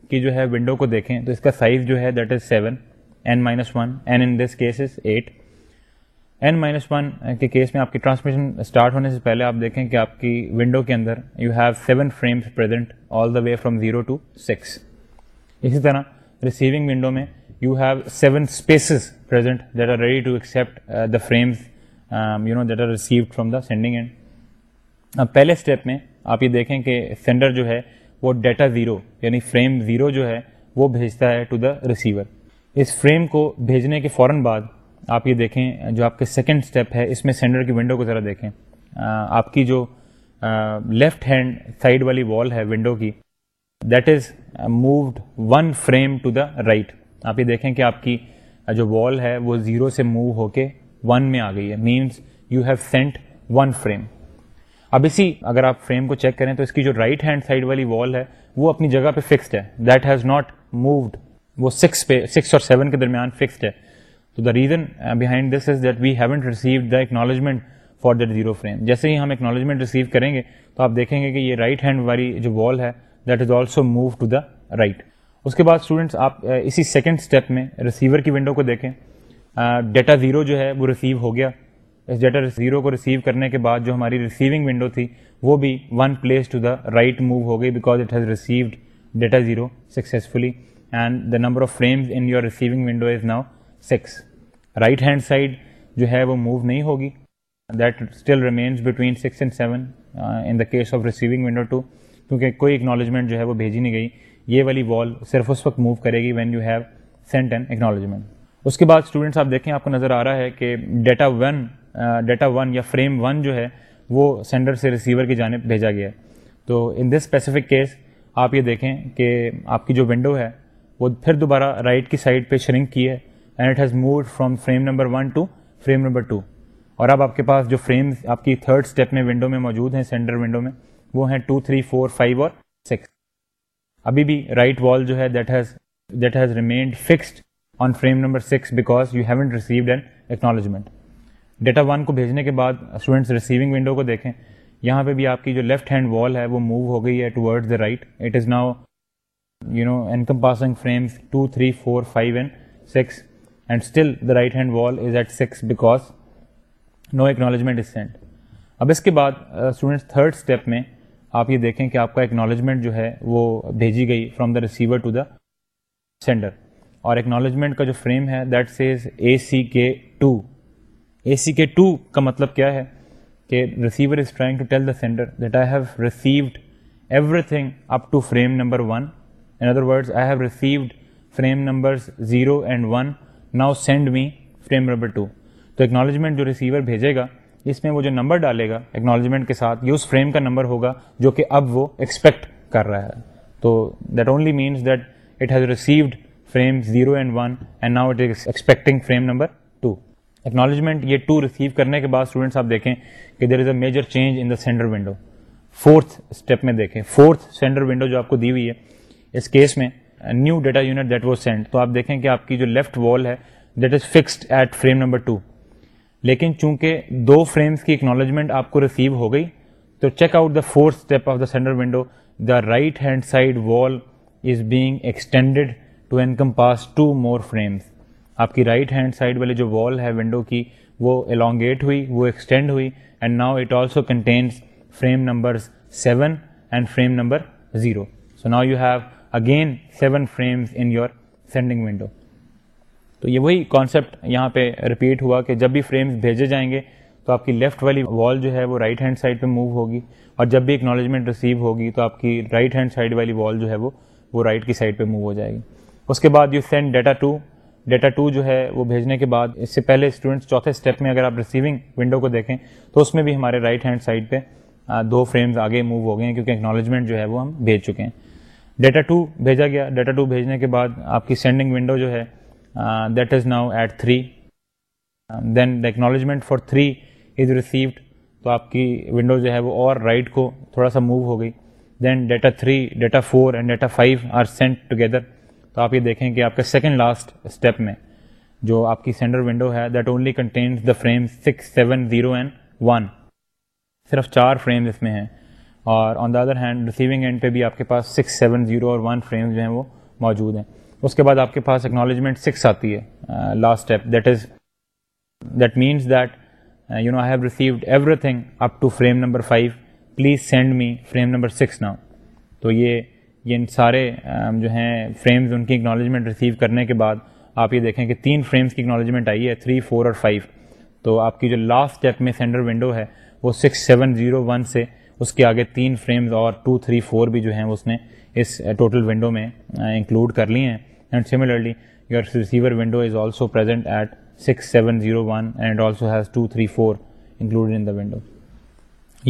کی جو ہے ونڈو کو دیکھیں تو اس کا سائز جو ہے that is seven N minus one N in this case is eight N minus one کے کیس میں آپ کی ٹرانسمیشن اسٹارٹ ہونے سے پہلے آپ دیکھیں کہ آپ کی ونڈو کے اندر you have seven frames present all the way from zero to six اسی طرح ریسیونگ ونڈو میں you have seven spaces present that are ready to accept the frames you know that are received from the sending end پہلے اسٹیپ میں آپ یہ دیکھیں کہ سینڈر جو ہے وہ ڈیٹا زیرو یعنی فریم زیرو جو ہے وہ بھیجتا ہے ٹو دا ریسیور اس فریم کو بھیجنے کے فوراً بعد آپ یہ دیکھیں جو آپ کے سیکنڈ اسٹیپ ہے اس میں سینڈر کی ونڈو کو ذرا دیکھیں آپ کی جو لیفٹ ہینڈ سائڈ والی وال ہے ونڈو کی that is moved one frame to the right آپ یہ دیکھیں کہ آپ کی جو وال ہے وہ زیرو سے موو ہو کے ون میں آ گئی ہے means you have sent one frame اب اسی اگر آپ فریم کو چیک کریں تو اس کی جو رائٹ ہینڈ سائڈ والی وال ہے وہ اپنی جگہ پہ فکسڈ ہے دیٹ ہیز ناٹ مووڈ وہ سکس پہ سکس اور سیون کے درمیان فکسڈ ہے تو the reason behind this is that we haven't receive the acknowledgement for that zero frame جیسے ہی ہم اکنالجمنٹ ریسیو کریں گے تو آپ دیکھیں گے کہ یہ رائٹ ہینڈ والی جو وال ہے that is also move to the right اس کے بعد اسٹوڈنٹس آپ uh, اسی سیکنڈ اسٹیپ میں ریسیور کی ونڈو کو دیکھیں ڈیٹا uh, زیرو جو ہے وہ ریسیو ہو گیا اس ڈیٹا زیرو کو ریسیو کرنے کے بعد جو ہماری ریسیونگ ونڈو تھی وہ بھی one place to the right move ہو گئی because it has received data zero successfully and the number of frames in your receiving window is now six right hand side جو ہے وہ موو نہیں ہوگی that still remains between six and seven in the case of receiving window too کیونکہ کوئی اکنالجمنٹ جو ہے وہ بھیجی نہیں گئی یہ والی وال صرف اس وقت موو کرے گی when you have sent and acknowledgement اس کے بعد اسٹوڈنٹس آپ دیکھیں آپ کو نظر آ رہا ہے کہ ڈیٹا ون ڈیٹا ون یا فریم ون جو ہے وہ سینڈر سے ریسیور کی جانب بھیجا گیا ہے تو ان دس اسپیسیفک کیس آپ یہ دیکھیں کہ آپ کی جو ونڈو ہے وہ پھر دوبارہ رائٹ کی سائڈ پہ شرنک کی ہے and it has moved from frame number one to frame number two اور اب آپ کے پاس جو فریم آپ کی تھرڈ اسٹیپ میں ونڈو میں موجود ہیں سینڈر ونڈو میں وہ ہیں ٹو تھری فور فائیو اور سکس ابھی بھی رائٹ وال جو ہے that has that has remained fixed on frame number six because you haven't received and acknowledgement data one کو بھیجنے کے بعد اسٹوڈنٹس ریسیونگ ونڈو کو دیکھیں یہاں پہ بھی آپ کی جو لیفٹ ہینڈ وال ہے وہ موو ہو گئی ہے to the right it is now you know income passing frame two three four five and six and still the right hand wall is at six because no acknowledgement is sent اب اس کے بعد اسٹوڈنٹس تھرڈ اسٹیپ میں آپ یہ دیکھیں کہ آپ کا اکنالجمنٹ جو ہے وہ بھیجی گئی from the receiver to the sender اور اکنالجمنٹ کا جو فریم ہے that says A C K two A C K two کا مطلب کیا ہے کہ receiver is trying to tell the sender that I have received every thing up to frame number one in other words I have received frame numbers zero and one now send me frame number two تو اکنالجمنٹ جو ریسیور بھیجے گا اس میں وہ جو نمبر ڈالے گا اکنالجمنٹ کے ساتھ یہ اس فریم کا نمبر ہوگا جو کہ اب وہ ایکسپیکٹ کر رہا ہے تو that only means that it has received frame zero and one and now it is expecting frame number acknowledgement یہ ٹو ریسیو کرنے کے بعد اسٹوڈینٹس آپ دیکھیں کہ there is a major change in the sender window fourth step میں دیکھیں فورتھ سینڈر ونڈو جو آپ کو دی ہوئی ہے اس کیس میں new data unit that was send تو آپ دیکھیں کہ آپ کی جو لیفٹ وال ہے that is fixed at frame number two لیکن چونکہ دو فریمس کی اکنالجمنٹ آپ کو ریسیو ہو گئی تو check out the fourth step of the sender window the right hand side wall is being extended to encompass two more frames آپ کی رائٹ ہینڈ سائڈ والے جو وال ہے ونڈو کی وہ الانگیٹ ہوئی وہ ایکسٹینڈ ہوئی and now it also contains frame number seven and frame number zero so now you have again seven frames in your sending window تو یہ وہی کانسیپٹ یہاں پہ رپیٹ ہوا کہ جب بھی فریمز بھیجے جائیں گے تو آپ کی لیفٹ والی وال جو ہے وہ رائٹ ہینڈ سائڈ پہ موو ہوگی اور جب بھی اکنالجمنٹ ریسیو ہوگی تو آپ کی رائٹ ہینڈ سائڈ والی وال جو ہے وہ وہ رائٹ کی سائڈ پہ موو ہو جائے گی اس کے بعد you send data two data two جو ہے وہ بھیجنے کے بعد اس سے پہلے اسٹوڈنٹس چوتھے اسٹیپ میں اگر آپ ریسیونگ ونڈو کو دیکھیں تو اس میں بھی ہمارے رائٹ ہینڈ سائڈ پہ دو فریمز آگے موو ہو گئے ہیں کیونکہ اکنالجمنٹ جو ہے وہ ہم بھیج چکے ہیں ڈیٹا ٹو بھیجا گیا ڈیٹا ٹو بھیجنے کے بعد آپ کی سینڈنگ ونڈو جو ہے that is now at three then the acknowledgement for three is received تو آپ کی ونڈو جو ہے وہ اور رائٹ right کو تھوڑا سا موو ہو گئی then data three data four and data five are sent together تو آپ یہ دیکھیں کہ آپ کے سیکنڈ لاسٹ اسٹیپ میں جو آپ کی سینڈر ونڈو ہے that only contains the frame six seven zero and one صرف چار فریمز اس میں ہیں اور on the other hand receiving end پہ بھی آپ کے پاس سکس سیون زیرو اور ون فریمز جو ہیں وہ موجود ہیں اس کے بعد آپ کے پاس اکنالجمنٹ سکس آتی ہے last step that is that means that you know I have received every thing up to frame number five please send me frame number six now تو یہ یہ ان سارے جو ہیں فریمز ان کی اکنالجمنٹ ریسیو کرنے کے بعد آپ یہ دیکھیں کہ تین فریمز کی اکنالجمنٹ آئی ہے تھری فور اور فائیو تو آپ کی جو لاسٹ اسٹیپ میں سینڈر ونڈو ہے وہ سکس سیون زیرو ون سے اس کے آگے تین فریمز اور ٹو تھری فور بھی جو ہیں اس نے اس ٹوٹل ونڈو میں انکلوڈ کر لی ہیں and similarly your receiver window is also present at six seven zero one and also has two three four include in the window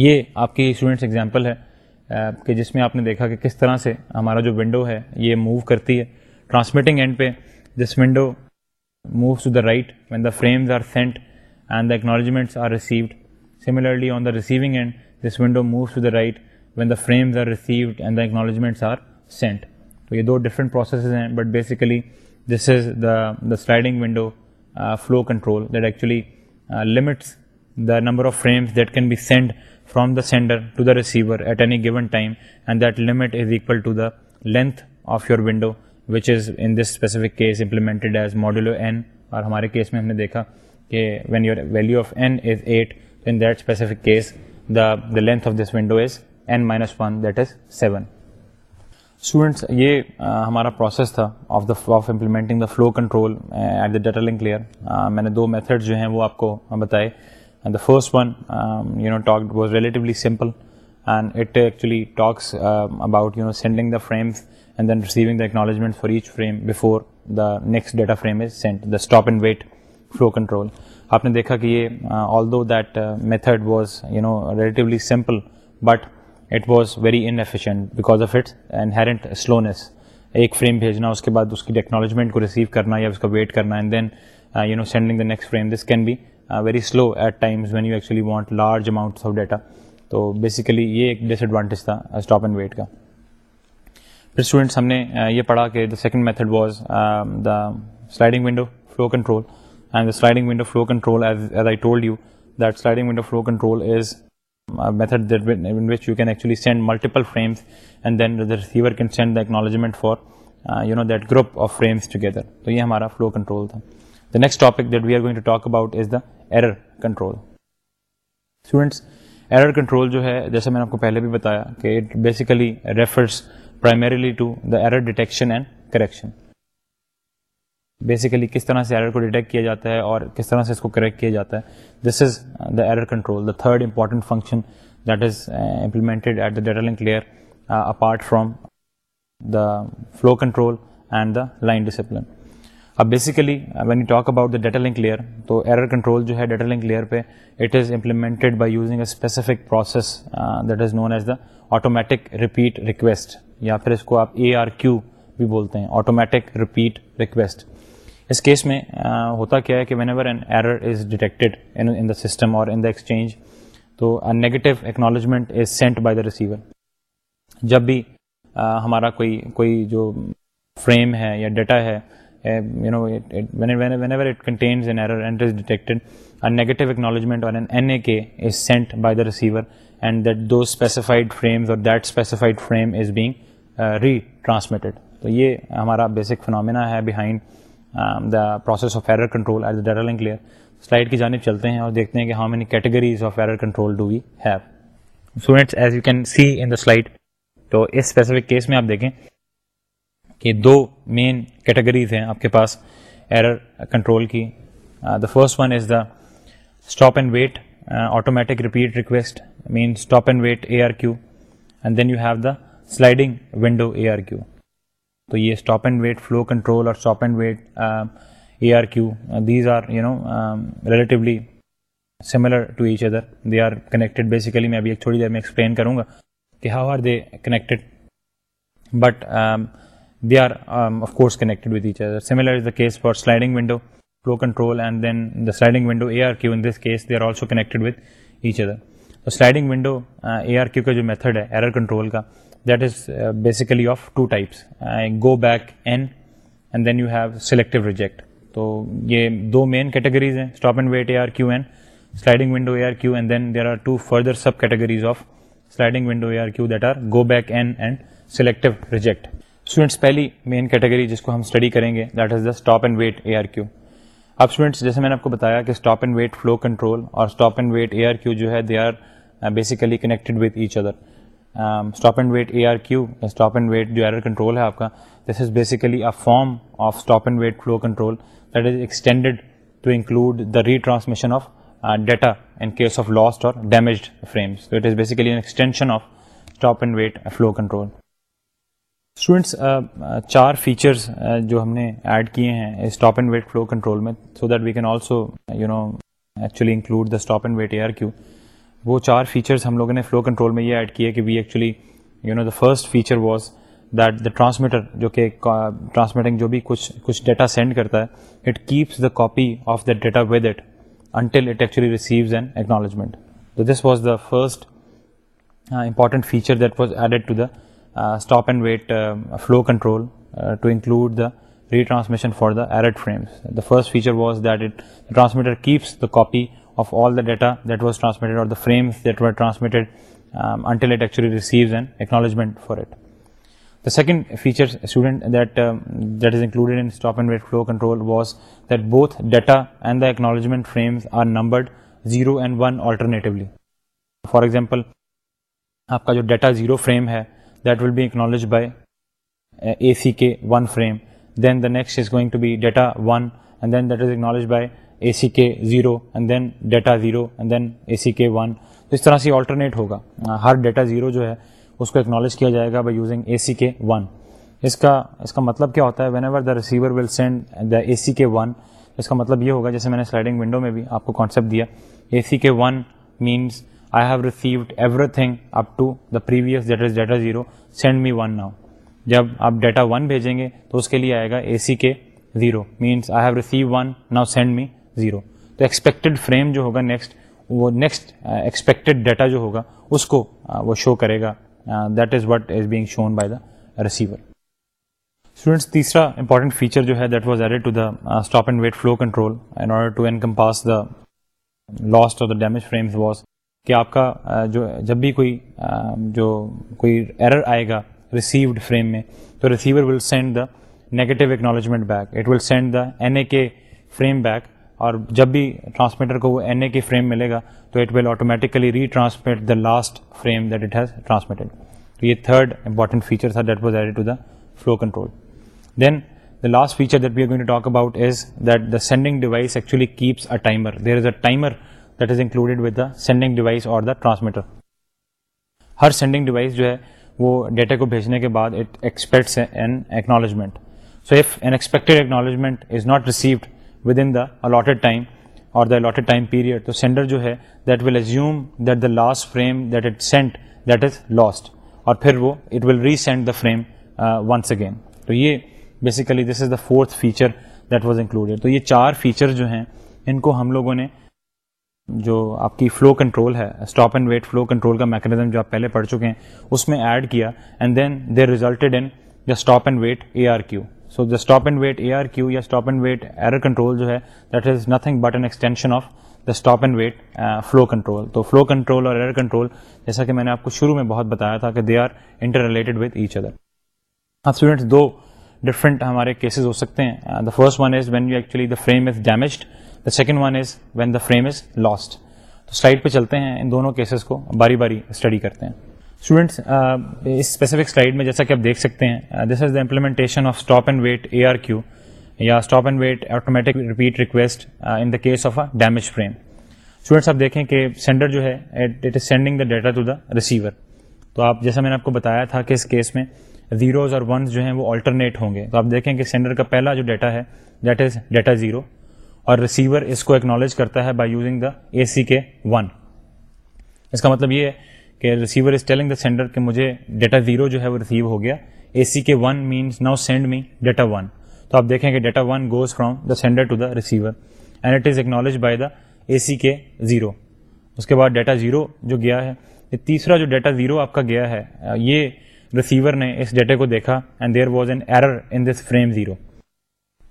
یہ آپ کی اسٹوڈنٹس ایگزامپل ہے کہ جس میں آپ نے دیکھا کہ کس طرح سے ہمارا جو ونڈو ہے یہ موو کرتی ہے ٹرانسمیٹنگ اینڈ پہ this window moves to the right when the frames are sent and the acknowledgements are received similarly on the receiving end this window moves to the right when the frames are received and the acknowledgements are sent تو یہ دو ڈفرنٹ پروسیسز ہیں but basically this is the the sliding window flow control that actually limits the number of frames that can be send from the sender to the receiver at any given time and that limit is equal to the length of your window which is in this specific case implemented as modulo n اور ہمارے کیس میں ہم نے دیکھا کہ when your value of n is eight in that specific case in of this window is n minus one that is seven students یہ ہمارا پروسیس تھا of the of implementing the flow control at the data link layer میں نے دو میتھڈ جو ہیں وہ آپ کو بتائے and the first one talk was relatively simple and it actually talks about you know sending the frames and then receiving the acknowledgement for each frame before the next data frame is sent the stop and wait flow control آپ نے دیکھا کہ یہ although that method was you know relatively simple but it was very inefficient because of its inherent slowness ایک فریم بھیجنا اس کے بعد اس کی ڈکنالاجمنٹ کو ریسیو کرنا یا اس کا ویٹ کرنا and then you know sending the next frame this can be very slow at times when you actually want large amounts of data تو بیسیکلی یہ ایک ڈس ایڈوانٹیج تھا اسٹاپ اینڈ ویٹ کا پھر اسٹوڈنٹس ہم نے uh, یہ پڑھا کہ the second method was the sliding window flow control and the sliding window flow control as I told you you that sliding window flow control is method which can actually send multiple frames and then the receiver can send the acknowledgement no that group of frames together تو یہ ہمارا فلو کنٹرول تھا the next topic that we are going to talk about is the error control error control جو ہے جیسے میں نے آپ کو پہلے بھی بتایا کہ it basically refers primarily to the error detection and correction basically کس طرح سے ایرر کو ڈیٹیکٹ کیا جاتا ہے اور کس طرح سے اس کو کریکٹ کیا جاتا ہے this is the error control the third important function that is implemented at the data link layer apart from the flow control and the line discipline اب basically when you talk about the data link layer تو ایرر کنٹرول جو ہے ڈیٹا لنک لیئر پہ it is implemented by using a specific process that is known as the automatic repeat request یا پھر اس کو آپ اے آر کیو بھی بولتے ہیں آٹومیٹک ریپیٹ ریکویسٹ اس کیس میں uh, ہوتا کیا ہے کہ whenever an error is detected in the system اور ان دا ایکسچینج تو negative acknowledgement is sent by the receiver جب بھی uh, ہمارا کوئی کوئی جو فریم ہے یا ڈیٹا ہے نیگیٹو اکنالوجم کے receiver and that do specified frames اور that specified frame is being retransmitted تو یہ ہمارا بیسک فنامنا ہے behind the um, of of control control the data link layer slide کی جانب چلتے ہیں اور دیکھتے ہیں کہ how many categories of error control do we have students as you can see in the slide تو اس اسپیسیفک کیس میں آپ دیکھیں کہ دو مین کیٹیگریز ہیں آپ کے پاس ایرر کنٹرول کی the first one is the stop and wait automatic repeat request mean stop and wait A R Q and then you have the sliding window A R Q تو یہ stop and wait flow control اور stop and wait A R R R Q these you know relatively similar to each other they basically میں ابھی ایک تھوڑی دیر میں ایکسپلین کروں گا کہ how are they connected but they are of course connected with each other similar is Das for sliding window flow control and then the sliding window A R Q in this case they're also connected with each other تو sliding window A R Q کا جو میتھڈ ہے ایرر کنٹرول کا that is basically of two types and go back N and then you have selective reject تو یہ دو مین کیٹیگریز ہیں stop and wait A R Q and sliding window A R Q and then there are two further subcategories of sliding window A R Q that are go back N and selective reject students پہلی مین کیٹیگری جس کو ہم اسٹڈی کریں گے that is the stop and wait A R Q اب اسٹوڈینٹس جیسے میں نے آپ کو بتایا کہ stop and wait flow control اور stop and wait A R Q جو ہے they are basically connected with each other stop and wait A R Q stop and wait جو ایرر کنٹرول ہے آپ کا this is basically a form of stop and wait flow control that is extended to include the retransmission of data in case of lost اور damaged frames it is basically extension of stop and wait flow control students چار فیچرس جو ہم نے ایڈ کیے ہیں stop and wait flow control میں so that we can also you know actually include the stop and wait A R Q وہ چار فیچرس ہم لوگوں نے فلو کنٹرول میں یہ ایڈ کیا کہ we actually you know the first feature was that the transmitter جو کہ ٹرانسمیٹنگ جو بھی کچھ کچھ ڈیٹا سینڈ کرتا ہے it keeps the copy of the data with it until it actually receives and acknowledgement تو this was the first important feature that was added to the stop and wait flow control transmission for the first feature was that transmitter keeps the copy data that was acknowledgement for it second feature and داجمنٹ zero and one alternatively for example آپ کا جو ڈیٹا زیرو فریم ہے that will be acknowledged by A C K one frame then the next is going to be data one and then that is by by A C K zero and then data zero and then A C K one اس طرح سے آلٹرنیٹ ہوگا uh, ہر ڈیٹا زیرو جو ہے اس کو اگنالج کیا جائے گا by using A C K one اس کا اس کا مطلب کیا ہوتا ہے whenever the receiver will send the A C K one اس کا مطلب یہ ہوگا جیسے میں نے سلائڈنگ ونڈو میں بھی آپ کو کانسیپٹ دیا A C K one means I have received every thing up to the previous that is data zero send me one now جب آپ ڈیٹا ون بھیجیں گے تو اس کے لیے آئے گا A C K zero means I have receive one now send me zero تو ایکسپیکٹڈ فریم جو ہوگا نیکسٹ وہ نیکسٹ ایکسپیکٹڈ ڈیٹا جو ہوگا اس کو uh, وہ شو کرے گا that is what is being shown by the receiver students تیسرا امپورٹنٹ فیچر جو ہے that was added to the stop and wait flow control in order to compass the last of the damage frames was کہ آپ کا جو جب بھی کوئی جو کوئی ایرر آئے گا ریسیوڈ فریم میں تو receiver will send the negative acknowledgement back it will send the N A K frame back اور جب بھی ٹرانسمیٹر کو وہ این اے کے فریم ملے گا تو it will automatically retransmit the last frame that it has transmitted یہ تھرڈ امپارٹنٹ فیچر تھا that was add to the flow control then the last feature that we are going to talk about is that the sending device actually keeps a timer there is a timer that is included with the sending device اور دا ٹرانسمیٹر ہر سینڈنگ ڈیوائس جو ہے وہ ڈیٹا کو بھیجنے کے بعد it expects an acknowledgement so if an expected acknowledgement is not received within the allotted time اور دا الاٹڈ ٹائم پیریڈ تو سینڈر جو ہے that will assume that the last frame that it sent that is lost اور پھر وہ it will resend the frame once again تو یہ basically this is the fourth feature that was included تو یہ چار فیچر جو ہیں ان کو ہم لوگوں نے جو آپ کی فلو کنٹرول ہے stop and wait flow control کا میکینزم جو آپ پہلے پڑھ چکے ہیں اس میں ایڈ کیا and then they resulted in the stop and wait A R Q so the stop and wait A R Q یا stop and wait error control جو ہے that is nothing but an extension of the stop and wait flow control تو فلو کنٹرول اور ایئر کنٹرول جیسا کہ میں نے آپ کو شروع میں بہت بتایا تھا کہ they are interrelated with each other آپ اسٹوڈنٹس دو ڈفرنٹ ہمارے کیسز ہو سکتے ہیں the first one is when you actually the frame is damaged the second one is when the frame is lost تو سلائڈ پہ چلتے ہیں ان دونوں کیسز کو باری باری اسٹڈی کرتے ہیں اسٹوڈنٹس اسپیسیفک سلائڈ میں جیسا کہ آپ دیکھ سکتے ہیں this is the implementation of stop and wait A R Q یا stop and wait automatic repeat request in the case of a damage frame students آپ دیکھیں کہ سینڈر جو ہے it is sending the data to the receiver تو آپ جیسا میں نے آپ کو بتایا تھا کہ اس کیس میں زیروز اور ونز جو ہیں وہ آلٹرنیٹ ہوں گے تو آپ دیکھیں کہ سینڈر کا پہلا جو ڈیٹا ہے دیٹ از ڈیٹا زیرو اور ریسیور اس کو اکنالج کرتا ہے by using the A C K one اس کا مطلب یہ ہے کہ receiver is telling the sender کہ مجھے ڈیٹا زیرو جو ہے وہ ریسیو ہو گیا A C K one means now send me data one تو آپ دیکھیں کہ data one goes from the sender to the receiver and it is acknowledge by the A C K zero اس کے بعد ڈیٹا زیرو جو گیا ہے تیسرا جو ڈیٹا زیرو آپ کا گیا ہے یہ ریسیور نے اس ڈیٹا کو دیکھا and there was an error in this frame zero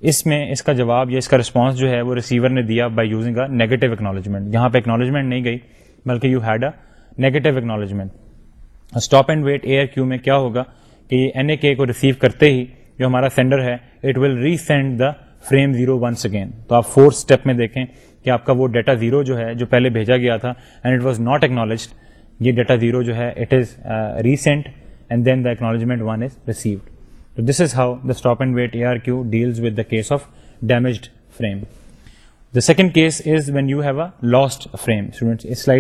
اس میں اس کا جواب یا اس کا رسپانس جو ہے وہ ریسیور نے دیا by using a negative acknowledgement یہاں پہ اکنالجمنٹ نہیں گئی بلکہ you had a negative acknowledgement stop and wait A R Q میں کیا ہوگا کہ این اے کے کو ریسیو کرتے ہی جو ہمارا سینڈر ہے it will resend the frame zero one again تو آپ فورتھ اسٹیپ میں دیکھیں کہ آپ کا وہ ڈیٹا زیرو جو ہے جو پہلے بھیجا گیا تھا and it was not acknowledged یہ ڈیٹا زیرو جو ہے it is resent and then the acknowledgement one is received this is how the stop and wait U Q deals with the case of damaged frame the second case is when you have a lost frame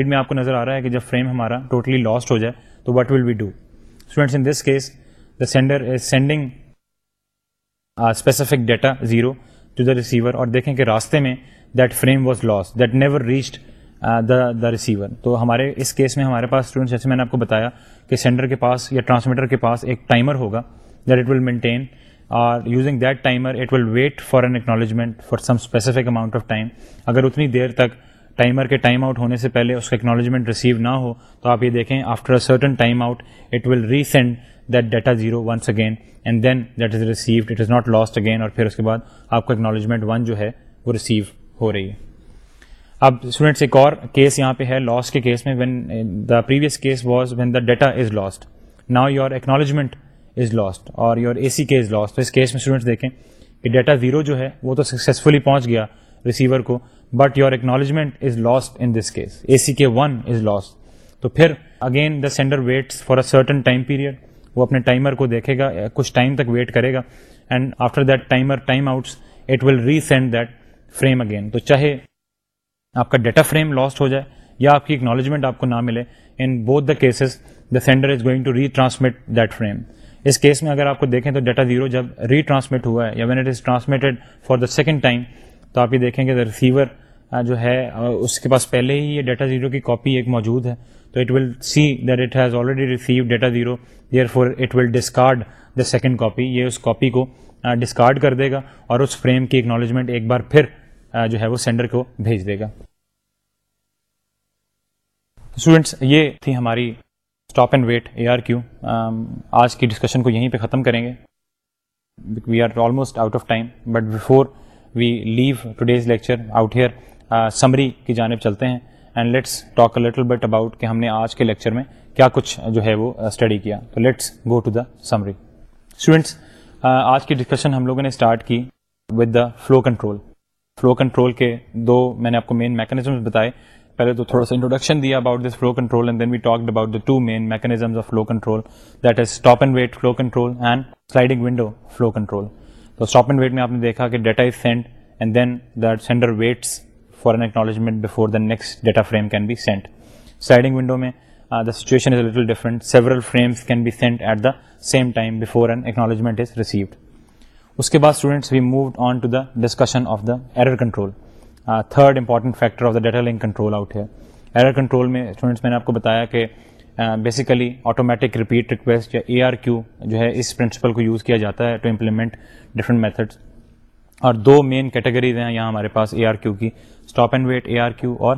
میں آپ کو نظر آ رہا ہے کہ جب فریم ہمارا ٹوٹلی لاسٹ ہو جائے تو what will be do students in this case the sender is sending specific data zero to the receiver اور دیکھیں کہ راستے میں that frame was lost that never reached تو ہمارے اس کیس میں ہمارے پاس جیسے میں نے آپ کو بتایا کہ سینڈر کے پاس یا ٹرانسمیٹر کے پاس ایک ٹائمر ہوگا دیٹ اٹ ول مینٹین اور using that timer it will wait for and acknowledgement for some specific amount of time اگر اتنی دیر تک ٹائمر کے ٹائم آؤٹ ہونے سے پہلے اس کا اکنالجمنٹ ریسیو نہ ہو تو آپ یہ دیکھیں after certain time out it will resend that data zero once again and then that is receive it is not lost again اور پھر اس کے بعد آپ کو اکنالجمنٹ ون جو ہے وہ ریسیو ہو رہی ہے اب اسٹوڈنٹس ایک اور کیس یہاں پہ ہے لاس کے کیس میں when the previous case was when the data is lost now your acknowledgement is lost اور your A C K is lost تو اس کیس میں اسٹوڈنٹس دیکھیں کہ ڈیٹا زیرو جو ہے وہ تو سکسیزفلی پہنچ گیا ریسیور کو but your acknowledgement is lost in this case A C K one is lost تو پھر again the sender waits for a certain time period وہ اپنے ٹائمر کو دیکھے گا کچھ ٹائم تک ویٹ کرے گا and after that timer time outs it will resend that frame again تو چاہے آپ کا ڈیٹا فریم لاسٹ ہو جائے یا آپ کی اکنالجمنٹ آپ کو نہ ملے in both the cases the sender is going to retransmit that frame اس کیس میں اگر آپ کو دیکھیں تو ڈیٹا زیرو جب ری ٹرانسمٹ ہوا ہے یا when it is transmitted for the second time تو آپ یہ دیکھیں کہ ریسیور جو ہے اس کے پاس پہلے ہی یہ ڈیٹا زیرو کی کاپی ایک موجود ہے تو it will see that it has already receive data zero therefore it will discard the second copy یہ اس کاپی کو ڈسکارڈ کر دے گا اور اس فریم کی اکنالجمنٹ ایک بار پھر جو ہے وہ سینڈر کو بھیج دے گا اسٹوڈینٹس یہ تھی ہماری stop and wait A R Q آج کی ڈسکشن کو یہیں پہ ختم کریں گے we are almost out of time but before we leave today's lecture out here summary کی جانب چلتے ہیں and let's talk a little bit about کہ ہم نے آج کے لیکچر میں کیا کچھ جو ہے وہ اسٹڈی uh, کیا تو let's go to the summary students آج کی ڈسکشن ہم لوگوں نے اسٹارٹ کی with the flow control flow control کے دو میں نے آپ کو مین میکانزمس بتائے پہلے تو تھوڑا سا انٹروڈکشن دیا about this flow control and then we talk about the two main mechanisms of flow control that is stop and wait flow control and sliding window flow control تو اسٹاپ اینڈ ویٹ میں آپ نے دیکھا کہ data is send and then that sender waits for an before the next data frame can be send sliding window میں the the situation is little different several frames can be at same time before an acknowledgement is received اس کے بعد students we moved on to the discussion of the error control third important factor of the data link control out ہے ایرر کنٹرول میں اسٹوڈنٹس میں نے آپ کو بتایا کہ بیسیکلی آٹومیٹک رپیٹ ریکویسٹ یا اے آر کیو جو ہے اس پرنسپل کو یوز کیا جاتا ہے ٹو امپلیمنٹ ڈفرنٹ میتھڈس اور دو مین کیٹیگریز ہیں یہاں ہمارے پاس اے آر کیو کی stop and wait A R Q اور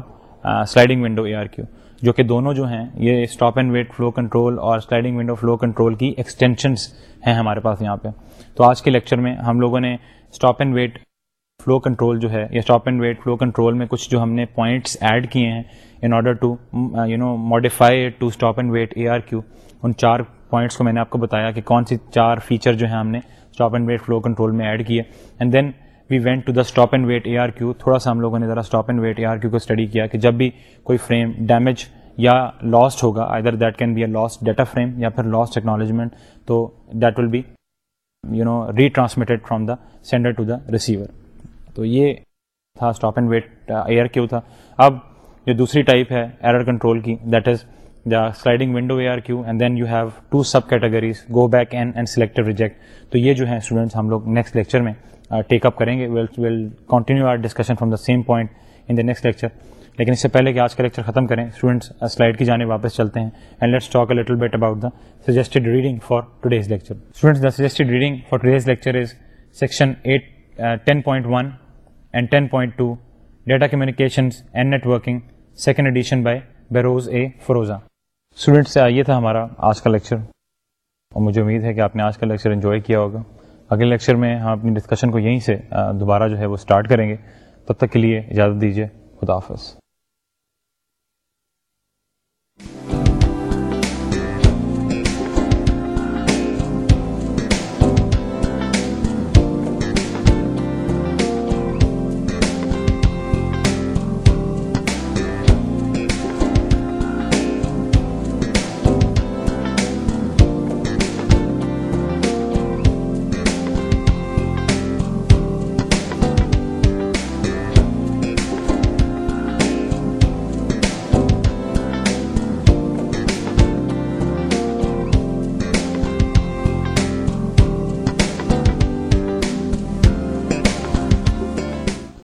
sliding window A R Q جو کہ دونوں جو ہیں یہ stop and wait flow control اور سلائڈنگ ونڈو فلو کنٹرول کی ایکسٹینشنس ہیں ہمارے پاس یہاں پہ تو آج کے لیکچر میں ہم لوگوں نے stop and wait flow control جو ہے یا stop and wait flow control میں کچھ جو ہم نے پوائنٹس ایڈ کیے ہیں in order to you know modify to stop and wait A R Q ان چار پوائنٹس کو میں نے آپ کو بتایا کہ کون سی چار فیچر جو ہیں ہم نے stop and wait flow control میں ایڈ کیے and then we went to the stop and wait A R Q تھوڑا سا ہم لوگوں نے ذرا stop and wait A R Q کو اسٹڈی کیا کہ جب بھی کوئی فریم ڈیمیج یا لاسٹ ہوگا ادھر that can be a lost data frame یا پھر لاسٹ ٹیکنالوجیمنٹ تو that will be you know retransmitted from the sender to the receiver تو یہ تھا stop and wait year Q تھا اب جو دوسری ٹائپ ہے ایرر کنٹرول کی that is the sliding window A R Q and then you have two subcategories go back N and select reject تو یہ جو ہے اسٹوڈنٹس ہم لوگ نیکسٹ لیکچر میں ٹیک اپ کریں گے we'll we'll continue our discussion from the same point in the next lecture لیکن اس سے پہلے کہ آج کا لیکچر ختم کریں اسٹوڈنٹس سلائڈ کی جانے واپس چلتے ہیں and let's talk a little bit about the suggested reading for today's today's lecture is section eight ten point one and ten point two data communications and networking second edition by Behrouz A Forouzan students سے آئیے تھا ہمارا آج کا لیکچر اور مجھے امید ہے کہ آپ نے آج کا لیکچر انجوائے کیا ہوگا اگلے لیکچر میں ہم اپنی ڈسکشن کو یہیں سے دوبارہ جو ہے وہ اسٹارٹ کریں گے تب تک کے لیے اجازت دیجیے خدا حافظ